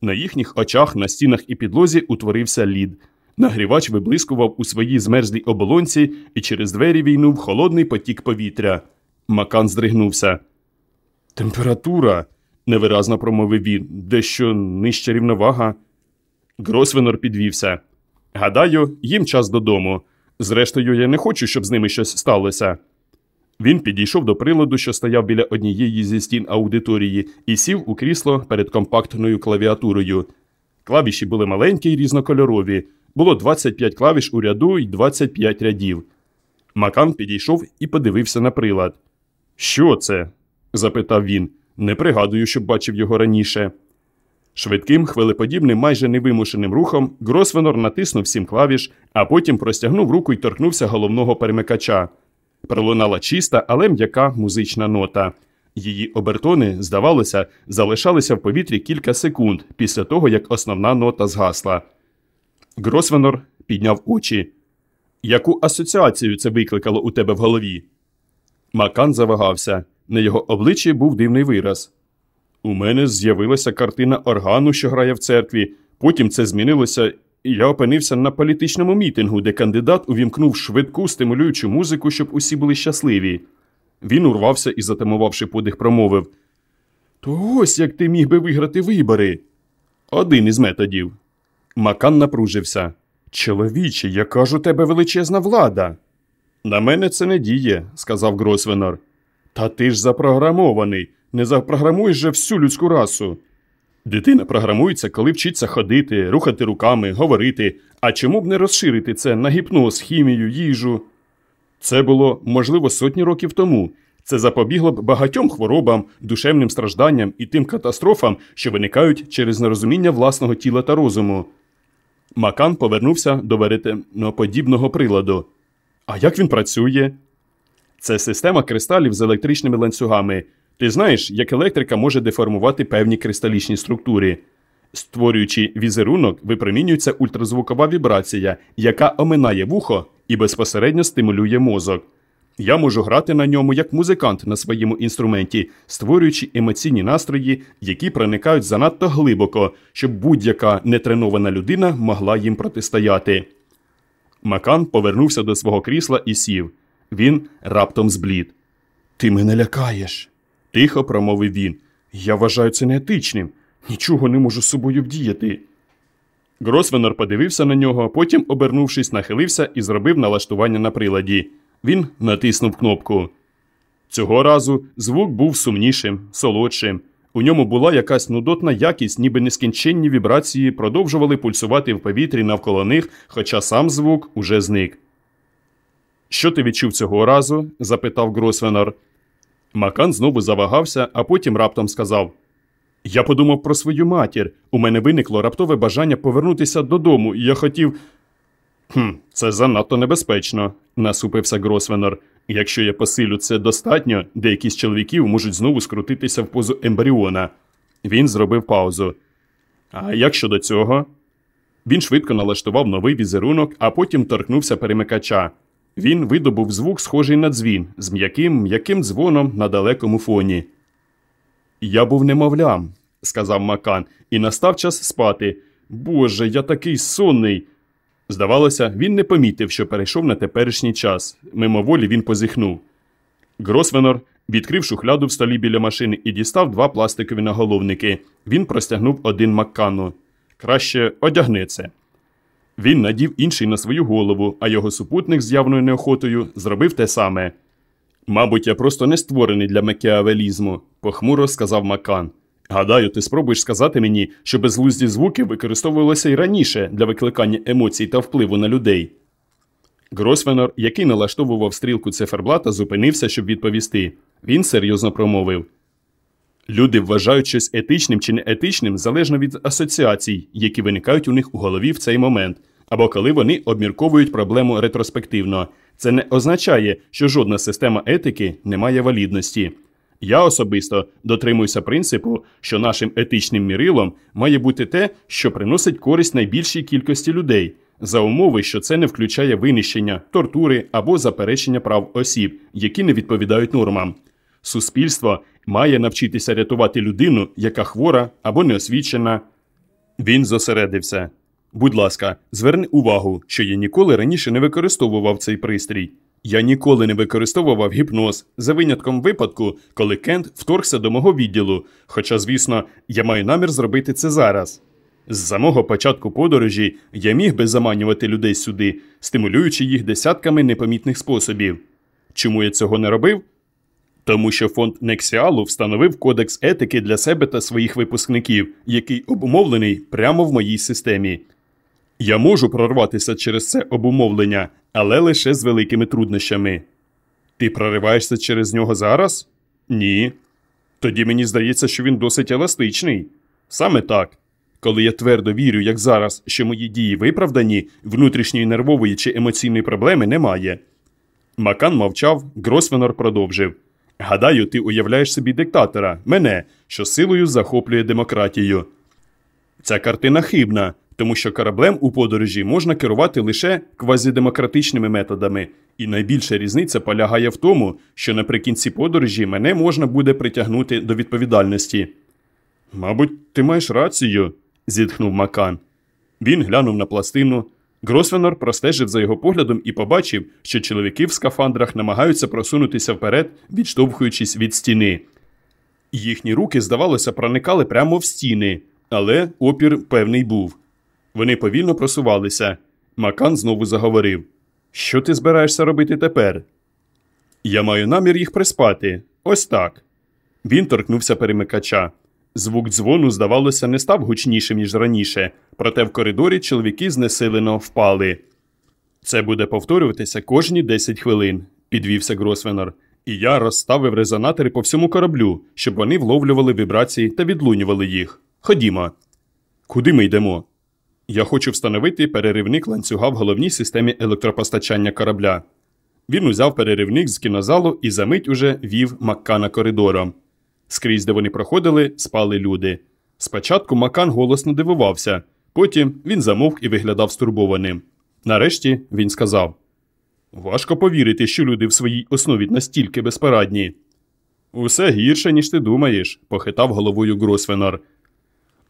На їхніх очах на стінах і підлозі утворився лід. Нагрівач виблискував у своїй змерзлій оболонці, і через двері війнув холодний потік повітря. Макан здригнувся. Температура, невиразно промовив він, дещо нижча рівновага. Гросвенор підвівся. Гадаю, їм час додому. Зрештою, я не хочу, щоб з ними щось сталося. Він підійшов до приладу, що стояв біля однієї зі стін аудиторії, і сів у крісло перед компактною клавіатурою. Клавіші були маленькі й різнокольорові. Було 25 клавіш у ряду і 25 рядів. Макан підійшов і подивився на прилад. Що це? запитав він. Не пригадую, щоб бачив його раніше. Швидким, хвилеподібним, майже невимушеним рухом Гросвенор натиснув сім клавіш, а потім простягнув руку і торкнувся головного перемикача. Пролунала чиста, але м'яка музична нота. Її обертони, здавалося, залишалися в повітрі кілька секунд після того, як основна нота згасла. Гросвенор підняв очі. Яку асоціацію це викликало у тебе в голові? Макан завагався. На його обличчі був дивний вираз. У мене з'явилася картина органу, що грає в церкві. Потім це змінилося, і я опинився на політичному мітингу, де кандидат увімкнув швидку стимулюючу музику, щоб усі були щасливі. Він урвався і, затамувавши подих, промовив То ось як ти міг би виграти вибори. Один із методів. Макан напружився. Чоловіче, яка ж у тебе величезна влада. На мене це не діє, сказав Гросвенор. Та ти ж запрограмований, не запрограмуєш же всю людську расу. Дитина програмується, коли вчиться ходити, рухати руками, говорити. А чому б не розширити це на гіпноз, хімію, їжу? Це було, можливо, сотні років тому. Це запобігло б багатьом хворобам, душевним стражданням і тим катастрофам, що виникають через нерозуміння власного тіла та розуму. Макан повернувся до веретеноподібного приладу. А як він працює? Це система кристалів з електричними ланцюгами. Ти знаєш, як електрика може деформувати певні кристалічні структури. Створюючи візерунок, випромінюється ультразвукова вібрація, яка оминає вухо і безпосередньо стимулює мозок. Я можу грати на ньому як музикант на своєму інструменті, створюючи емоційні настрої, які проникають занадто глибоко, щоб будь-яка нетренована людина могла їм протистояти. Макан повернувся до свого крісла і сів. Він раптом зблід. Ти мене лякаєш, тихо промовив він. Я вважаю це неетичним. Нічого не можу з собою вдіяти. Гросвенор подивився на нього, потім, обернувшись, нахилився і зробив налаштування на приладі. Він натиснув кнопку. Цього разу звук був сумнішим, солодшим. У ньому була якась нудотна якість, ніби нескінченні вібрації продовжували пульсувати в повітрі навколо них, хоча сам звук уже зник. Що ти відчув цього разу? запитав Гросвенор. Макан знову завагався, а потім раптом сказав: Я подумав про свою матір. У мене виникло раптове бажання повернутися додому, і я хотів. «Хм, Це занадто небезпечно, насупився Гросвенор. Якщо я посилю це достатньо, деякі з чоловіків можуть знову скрутитися в позу ембріона. Він зробив паузу. А як щодо цього? Він швидко налаштував новий візерунок, а потім торкнувся перемикача. Він видобув звук, схожий на дзвін, з м'яким м'яким дзвоном на далекому фоні. Я був немовлям, сказав Макан, і настав час спати. Боже, я такий сонний. Здавалося, він не помітив, що перейшов на теперішній час. Мимоволі він позіхнув. Гросвенор відкрив шухляду в столі біля машини і дістав два пластикові наголовники. Він простягнув один Маккану. Краще одягни це. Він надів інший на свою голову, а його супутник з явною неохотою зробив те саме. Мабуть, я просто не створений для макіавелізму, похмуро сказав Макан. Гадаю, ти спробуєш сказати мені, що безглузді звуки використовувалися й раніше для викликання емоцій та впливу на людей. Гросвенор, який налаштовував стрілку циферблата, зупинився, щоб відповісти. Він серйозно промовив. Люди вважають щось етичним чи неетичним залежно від асоціацій, які виникають у них у голові в цей момент, або коли вони обмірковують проблему ретроспективно. Це не означає, що жодна система етики не має валідності. Я особисто дотримуюся принципу, що нашим етичним мірилом має бути те, що приносить користь найбільшій кількості людей, за умови, що це не включає винищення, тортури або заперечення прав осіб, які не відповідають нормам. Суспільство має навчитися рятувати людину, яка хвора або неосвічена. Він зосередився. Будь ласка, зверни увагу, що я ніколи раніше не використовував цей пристрій. Я ніколи не використовував гіпноз за винятком випадку, коли Кент вторгся до мого відділу. Хоча, звісно, я маю намір зробити це зараз. З самого початку подорожі я міг би заманювати людей сюди, стимулюючи їх десятками непомітних способів. Чому я цього не робив? Тому що фонд Нексіалу встановив кодекс етики для себе та своїх випускників, який обумовлений прямо в моїй системі. Я можу прорватися через це обумовлення, але лише з великими труднощами. Ти прориваєшся через нього зараз? Ні. Тоді мені здається, що він досить еластичний. Саме так. Коли я твердо вірю, як зараз, що мої дії виправдані, внутрішньої нервової чи емоційної проблеми немає. Макан мовчав, Гросвенор продовжив. Гадаю, ти уявляєш собі диктатора, мене, що силою захоплює демократію. Ця картина хибна, тому що кораблем у подорожі можна керувати лише квазідемократичними методами, і найбільша різниця полягає в тому, що наприкінці подорожі мене можна буде притягнути до відповідальності. Мабуть, ти маєш рацію, зітхнув Макан. Він глянув на пластину. Гросвенор простежив за його поглядом і побачив, що чоловіки в скафандрах намагаються просунутися вперед, відштовхуючись від стіни. Їхні руки, здавалося, проникали прямо в стіни, але опір певний був. Вони повільно просувалися. Макан знову заговорив: Що ти збираєшся робити тепер? Я маю намір їх приспати. Ось так. Він торкнувся перемикача. Звук дзвону, здавалося, не став гучнішим, ніж раніше, проте в коридорі чоловіки знесилено впали. Це буде повторюватися кожні 10 хвилин, підвівся Гросвенор, і я розставив резонатори по всьому кораблю, щоб вони вловлювали вібрації та відлунювали їх. Ходімо. Куди ми йдемо? Я хочу встановити переривник ланцюга в головній системі електропостачання корабля. Він узяв переривник з кінозалу і за мить уже вів Маккана коридором. Скрізь, де вони проходили, спали люди. Спочатку Макан голосно дивувався, потім він замовк і виглядав стурбованим. Нарешті він сказав: Важко повірити, що люди в своїй основі настільки безпорадні. Усе гірше, ніж ти думаєш, похитав головою Гросвенор.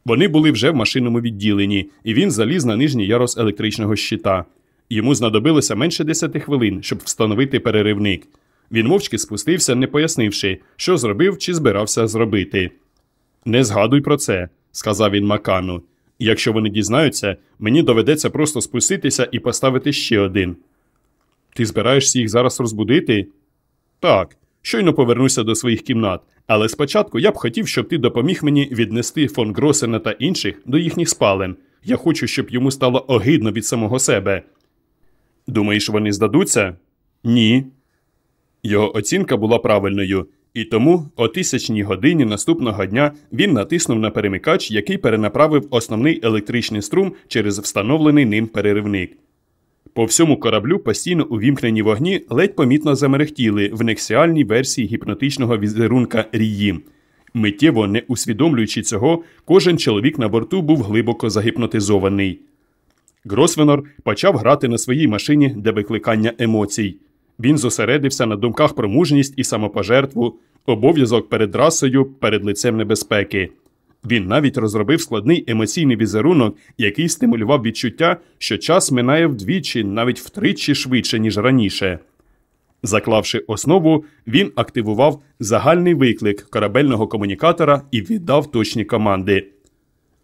Вони були вже в машинному відділенні, і він заліз на нижній ярус електричного щита. Йому знадобилося менше десяти хвилин, щоб встановити переривник. Він мовчки спустився, не пояснивши, що зробив чи збирався зробити. Не згадуй про це, сказав він Макану. Якщо вони дізнаються, мені доведеться просто спуститися і поставити ще один. Ти збираєшся їх зараз розбудити? Так, щойно повернуся до своїх кімнат, але спочатку я б хотів, щоб ти допоміг мені віднести фон Гросена та інших до їхніх спален. Я хочу, щоб йому стало огидно від самого себе. Думаєш, вони здадуться? Ні. Його оцінка була правильною, і тому о тисячній годині наступного дня він натиснув на перемикач, який перенаправив основний електричний струм через встановлений ним переривник. По всьому кораблю постійно увімкнені вогні ледь помітно замерехтіли в нексіальній версії гіпнотичного візерунка Рії. Миттєво не усвідомлюючи цього, кожен чоловік на борту був глибоко загіпнотизований. Гросвенор почав грати на своїй машині для викликання емоцій. Він зосередився на думках про мужність і самопожертву, обов'язок перед расою, перед лицем небезпеки. Він навіть розробив складний емоційний візерунок, який стимулював відчуття, що час минає вдвічі, навіть втричі швидше, ніж раніше. Заклавши основу, він активував загальний виклик корабельного комунікатора і віддав точні команди.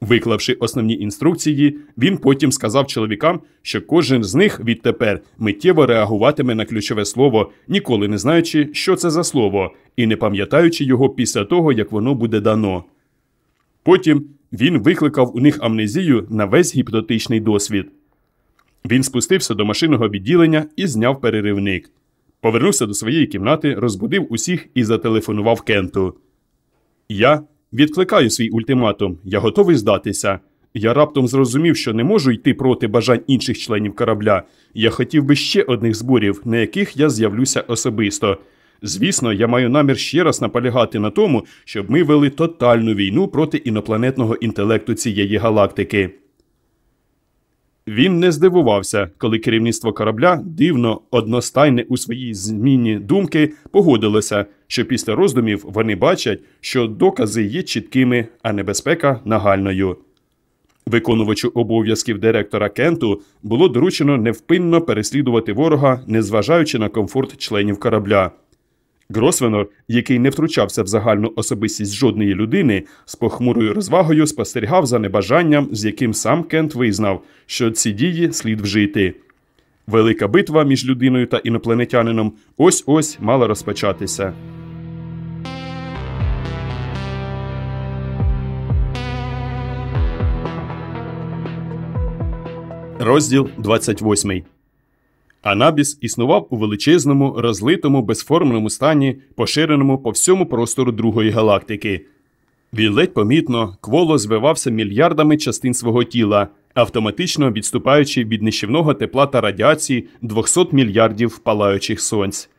Виклавши основні інструкції, він потім сказав чоловікам, що кожен з них відтепер миттєво реагуватиме на ключове слово, ніколи не знаючи, що це за слово, і не пам'ятаючи його після того, як воно буде дано. Потім він викликав у них амнезію на весь гіпнотичний досвід. Він спустився до машинного відділення і зняв переривник. Повернувся до своєї кімнати, розбудив усіх і зателефонував Кенту. Я відкликаю свій ультиматум, я готовий здатися. Я раптом зрозумів, що не можу йти проти бажань інших членів корабля. Я хотів би ще одних зборів, на яких я з'явлюся особисто. Звісно, я маю намір ще раз наполягати на тому, щоб ми вели тотальну війну проти інопланетного інтелекту цієї галактики. Він не здивувався, коли керівництво корабля дивно одностайне у своїй зміні думки погодилося, що після роздумів вони бачать, що докази є чіткими, а небезпека нагальною. Виконувачу обов'язків директора Кенту було доручено невпинно переслідувати ворога, незважаючи на комфорт членів корабля. Гросвенор, який не втручався в загальну особистість жодної людини, з похмурою розвагою спостерігав за небажанням, з яким сам Кент визнав, що ці дії слід вжити. Велика битва між людиною та інопланетянином ось ось мала розпочатися. Розділ 28 Анабіс існував у величезному, розлитому, безформному стані, поширеному по всьому простору другої галактики. Він ледь помітно, кволо звивався мільярдами частин свого тіла, автоматично відступаючи від нищівного тепла та радіації 200 мільярдів палаючих сонць.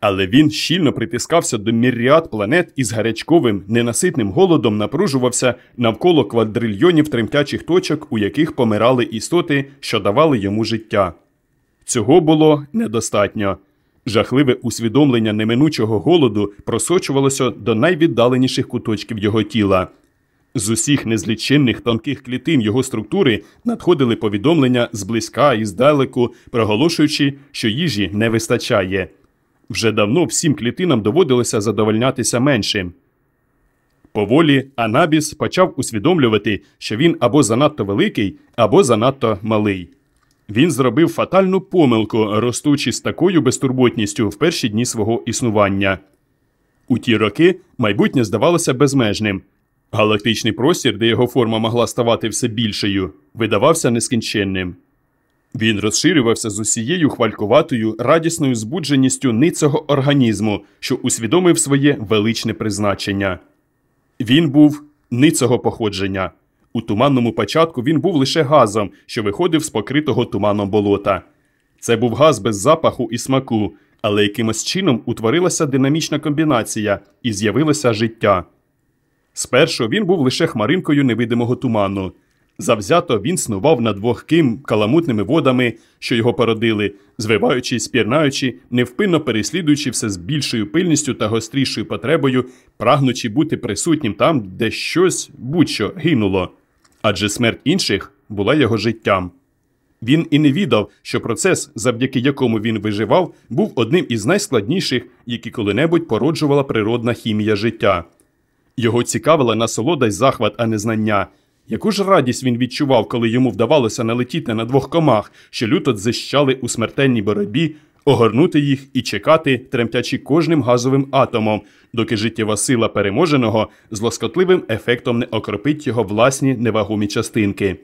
Але він щільно притискався до міріад планет і з гарячковим, ненаситним голодом напружувався навколо квадрильйонів тремтячих точок, у яких помирали істоти, що давали йому життя. Цього було недостатньо. Жахливе усвідомлення неминучого голоду просочувалося до найвіддаленіших куточків його тіла. З усіх незліченних тонких клітин його структури надходили повідомлення зблизька і здалеку, проголошуючи, що їжі не вистачає. Вже давно всім клітинам доводилося задовольнятися меншим. Поволі Анабіс почав усвідомлювати, що він або занадто великий, або занадто малий. Він зробив фатальну помилку, ростучи з такою безтурботністю в перші дні свого існування. У ті роки майбутнє здавалося безмежним. Галактичний простір, де його форма могла ставати все більшою, видавався нескінченним. Він розширювався з усією хвалькуватою, радісною збудженістю ницого організму, що усвідомив своє величне призначення. Він був ницого походження. У туманному початку він був лише газом, що виходив з покритого туманом болота. Це був газ без запаху і смаку, але якимось чином утворилася динамічна комбінація і з'явилося життя. Спершу він був лише хмаринкою невидимого туману. Завзято він снував над вогким каламутними водами, що його породили, звиваючись, спірнаючи, невпинно переслідуючи все з більшою пильністю та гострішою потребою, прагнучи бути присутнім там, де щось будь-що гинуло. Адже смерть інших була його життям. Він і не відав, що процес, завдяки якому він виживав, був одним із найскладніших, які коли-небудь породжувала природна хімія життя. Його цікавила насолода й захват, а не знання. Яку ж радість він відчував, коли йому вдавалося налетіти на двох комах, що люто дзищали у смертельній боротьбі, огорнути їх і чекати, тремтячи кожним газовим атомом, доки життєва сила переможеного з лоскотливим ефектом не окропить його власні невагомі частинки.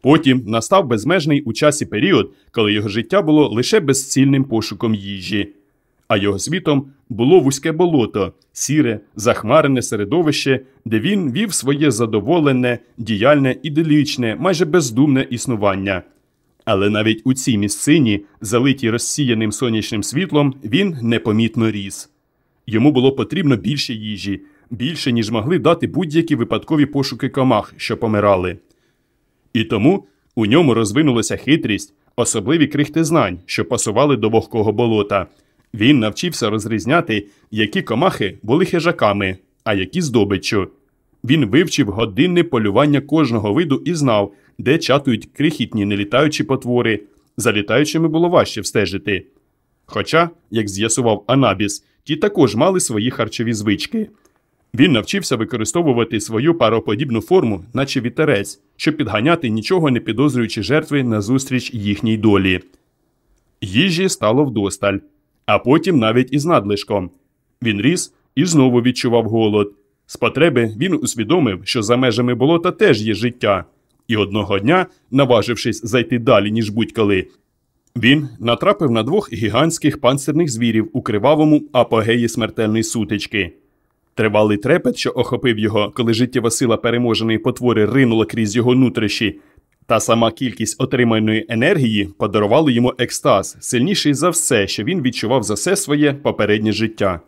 Потім настав безмежний у часі період, коли його життя було лише безцільним пошуком їжі а його світом було вузьке болото, сіре, захмарене середовище, де він вів своє задоволене, діяльне, іделічне, майже бездумне існування. Але навіть у цій місцині, залитій розсіяним сонячним світлом, він непомітно ріс. Йому було потрібно більше їжі, більше, ніж могли дати будь-які випадкові пошуки комах, що помирали. І тому у ньому розвинулася хитрість, особливі крихти знань, що пасували до вогкого болота, він навчився розрізняти, які комахи були хижаками, а які здобиччю. Він вивчив годинне полювання кожного виду і знав, де чатують крихітні нелітаючі потвори, за літаючими було важче встежити. Хоча, як з'ясував Анабіс, ті також мали свої харчові звички. Він навчився використовувати свою пароподібну форму, наче вітерець, щоб підганяти нічого не підозрюючи жертви назустріч їхній долі. Їжі стало вдосталь, а потім навіть із надлишком. Він ріс і знову відчував голод. З потреби він усвідомив, що за межами болота теж є життя, і одного дня, наважившись зайти далі, ніж будь-коли, він натрапив на двох гігантських панцирних звірів у кривавому апогеї смертельної сутички. Тривалий трепет, що охопив його, коли життєва сила переможеної потвори ринула крізь його нутрищі, та сама кількість отриманої енергії подарували йому екстаз, сильніший за все, що він відчував за все своє попереднє життя.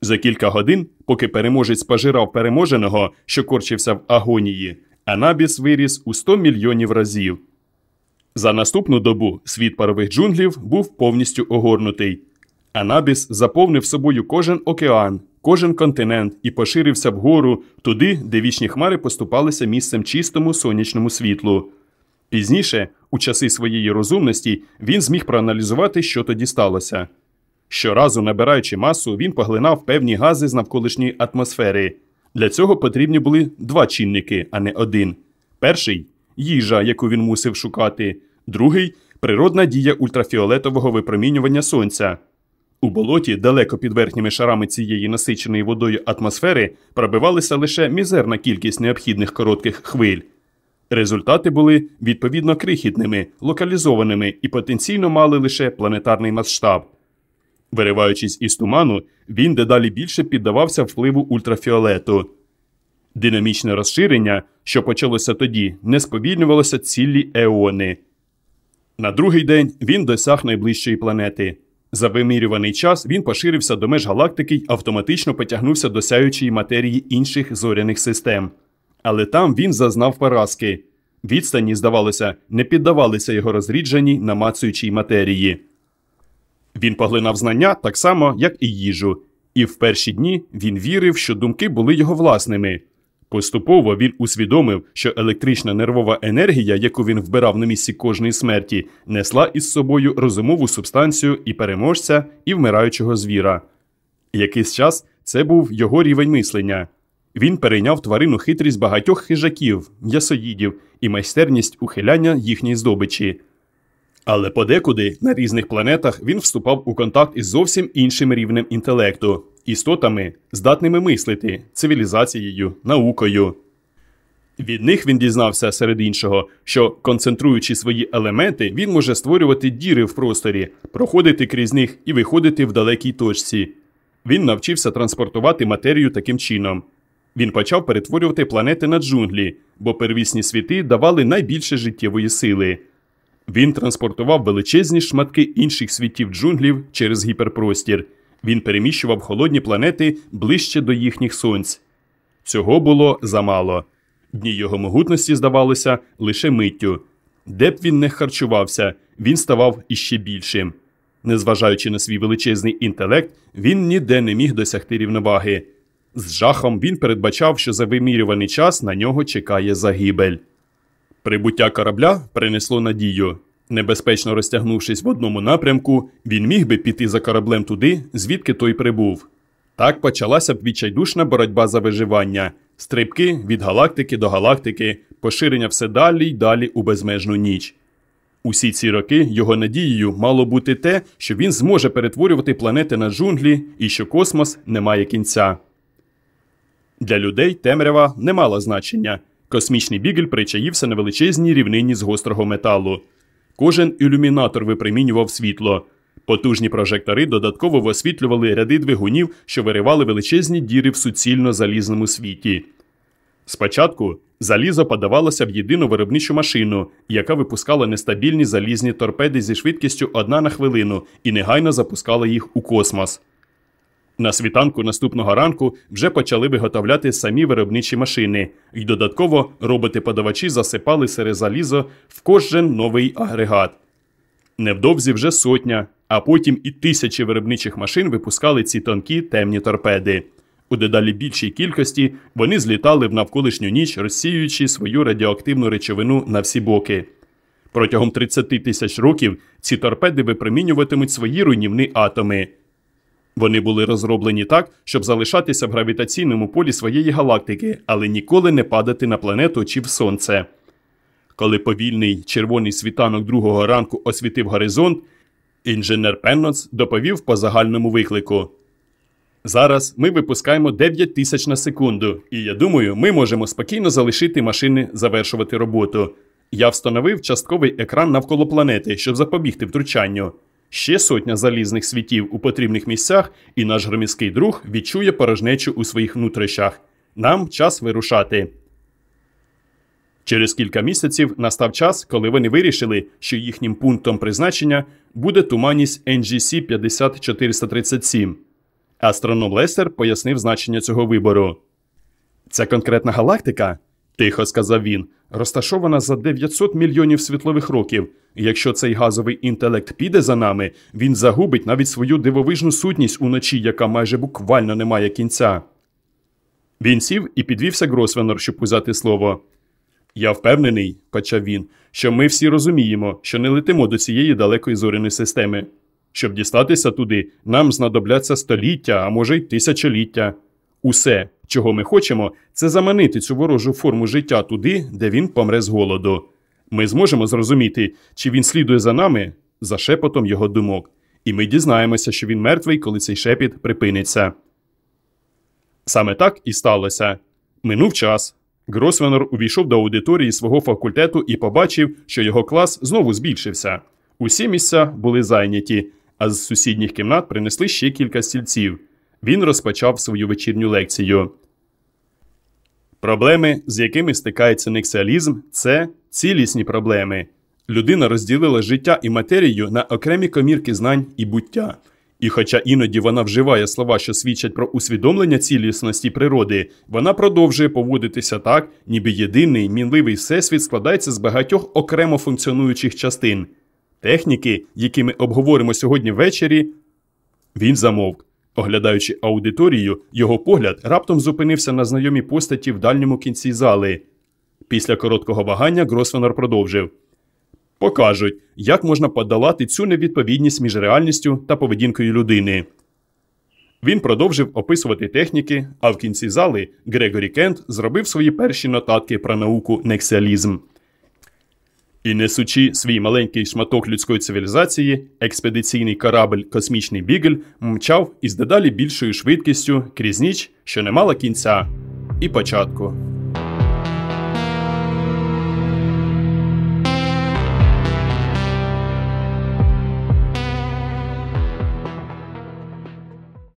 За кілька годин, поки переможець пожирав переможеного, що корчився в агонії, Анабіс виріс у 100 мільйонів разів. За наступну добу світ парових джунглів був повністю огорнутий. Анабіс заповнив собою кожен океан, кожен континент і поширився вгору туди, де вічні хмари поступалися місцем чистому сонячному світлу. Пізніше, у часи своєї розумності, він зміг проаналізувати, що тоді сталося. Щоразу, набираючи масу, він поглинав певні гази з навколишньої атмосфери. Для цього потрібні були два чинники, а не один. Перший їжа, яку він мусив шукати, другий природна дія ультрафіолетового випромінювання сонця. У болоті, далеко під верхніми шарами цієї насиченої водою атмосфери, пробивалася лише мізерна кількість необхідних коротких хвиль. Результати були відповідно крихітними, локалізованими і потенційно мали лише планетарний масштаб. Вириваючись із туману, він дедалі більше піддавався впливу ультрафіолету. Динамічне розширення, що почалося тоді, не сповільнювалося цілі еони. На другий день він досяг найближчої планети. За вимірюваний час він поширився до меж галактики й автоматично потягнувся до сяючої матерії інших зоряних систем. Але там він зазнав поразки. Відстані, здавалося, не піддавалися його розрідженій намацуючій матерії. Він поглинав знання так само, як і їжу, і в перші дні він вірив, що думки були його власними. Поступово він усвідомив, що електрична нервова енергія, яку він вбирав на місці кожної смерті, несла із собою розумову субстанцію і переможця, і вмираючого звіра. Якийсь час це був його рівень мислення. Він перейняв тварину хитрість багатьох хижаків, м'ясоїдів і майстерність ухиляння їхньої здобичі. Але подекуди на різних планетах він вступав у контакт із зовсім іншим рівнем інтелекту, істотами, здатними мислити, цивілізацією, наукою. Від них він дізнався серед іншого, що, концентруючи свої елементи, він може створювати діри в просторі, проходити крізь них і виходити в далекій точці. Він навчився транспортувати матерію таким чином. Він почав перетворювати планети на джунглі, бо первісні світи давали найбільше життєвої сили. Він транспортував величезні шматки інших світів джунглів через гіперпростір. Він переміщував холодні планети ближче до їхніх сонць. Цього було замало. Дні його могутності здавалося лише миттю. Де б він не харчувався, він ставав іще більшим. Незважаючи на свій величезний інтелект, він ніде не міг досягти рівноваги. З жахом він передбачав, що за вимірюваний час на нього чекає загибель. Прибуття корабля принесло надію. Небезпечно розтягнувшись в одному напрямку, він міг би піти за кораблем туди, звідки той прибув. Так почалася б відчайдушна боротьба за виживання, стрибки від галактики до галактики, поширення все далі й далі у безмежну ніч. Усі ці роки його надією мало бути те, що він зможе перетворювати планети на джунглі і що космос не має кінця. Для людей темрява не мала значення. Космічний бігель причаївся на величезній рівнині з гострого металу. Кожен ілюмінатор випромінював світло. Потужні прожектори додатково освітлювали ряди двигунів, що виривали величезні діри в суцільно залізному світі. Спочатку залізо подавалося в єдину виробничу машину, яка випускала нестабільні залізні торпеди зі швидкістю одна на хвилину і негайно запускала їх у космос. На світанку наступного ранку вже почали виготовляти самі виробничі машини, і додатково роботи-подавачі засипали серед залізо в кожен новий агрегат. Невдовзі вже сотня, а потім і тисячі виробничих машин випускали ці тонкі темні торпеди. У дедалі більшій кількості вони злітали в навколишню ніч, розсіюючи свою радіоактивну речовину на всі боки. Протягом 30 тисяч років ці торпеди випромінюватимуть свої руйнівні атоми. Вони були розроблені так, щоб залишатися в гравітаційному полі своєї галактики, але ніколи не падати на планету чи в сонце. Коли повільний червоний світанок другого ранку освітив горизонт, інженер Пенноц доповів по загальному виклику. Зараз ми випускаємо 9 тисяч на секунду, і я думаю, ми можемо спокійно залишити машини завершувати роботу. Я встановив частковий екран навколо планети, щоб запобігти втручанню. Ще сотня залізних світів у потрібних місцях, і наш громіський друг відчує порожнечу у своїх внутрішах. Нам час вирушати. Через кілька місяців настав час, коли вони вирішили, що їхнім пунктом призначення буде туманність NGC 50437. Астроном Лестер пояснив значення цього вибору. Ця конкретна галактика, тихо сказав він, розташована за 900 мільйонів світлових років. Якщо цей газовий інтелект піде за нами, він загубить навіть свою дивовижну сутність уночі, яка майже буквально не має кінця. Він сів і підвівся Гросвенор, щоб узяти слово. Я впевнений, почав він, що ми всі розуміємо, що не летимо до цієї далекої зоряної системи. Щоб дістатися туди, нам знадобляться століття, а може й тисячоліття. Усе, чого ми хочемо, це заманити цю ворожу форму життя туди, де він помре з голоду. Ми зможемо зрозуміти, чи він слідує за нами за шепотом його думок, і ми дізнаємося, що він мертвий, коли цей шепіт припиниться. Саме так і сталося. Минув час. Гросвенор увійшов до аудиторії свого факультету і побачив, що його клас знову збільшився. Усі місця були зайняті, а з сусідніх кімнат принесли ще кілька стільців. Він розпочав свою вечірню лекцію. Проблеми, з якими стикається нексіалізм, це цілісні проблеми. Людина розділила життя і матерію на окремі комірки знань і буття. І хоча іноді вона вживає слова, що свідчать про усвідомлення цілісності природи, вона продовжує поводитися так, ніби єдиний мінливий всесвіт складається з багатьох окремо функціонуючих частин. Техніки, які ми обговоримо сьогодні ввечері, він замовк. Оглядаючи аудиторію, його погляд раптом зупинився на знайомій постаті в дальньому кінці зали. Після короткого вагання Гросвенор продовжив Покажуть, як можна подолати цю невідповідність між реальністю та поведінкою людини. Він продовжив описувати техніки, а в кінці зали Грегорі Кент зробив свої перші нотатки про науку нексіалізм. І несучи свій маленький шматок людської цивілізації, експедиційний корабль Космічний Бігель мчав із дедалі більшою швидкістю крізь ніч, що не мала кінця і початку.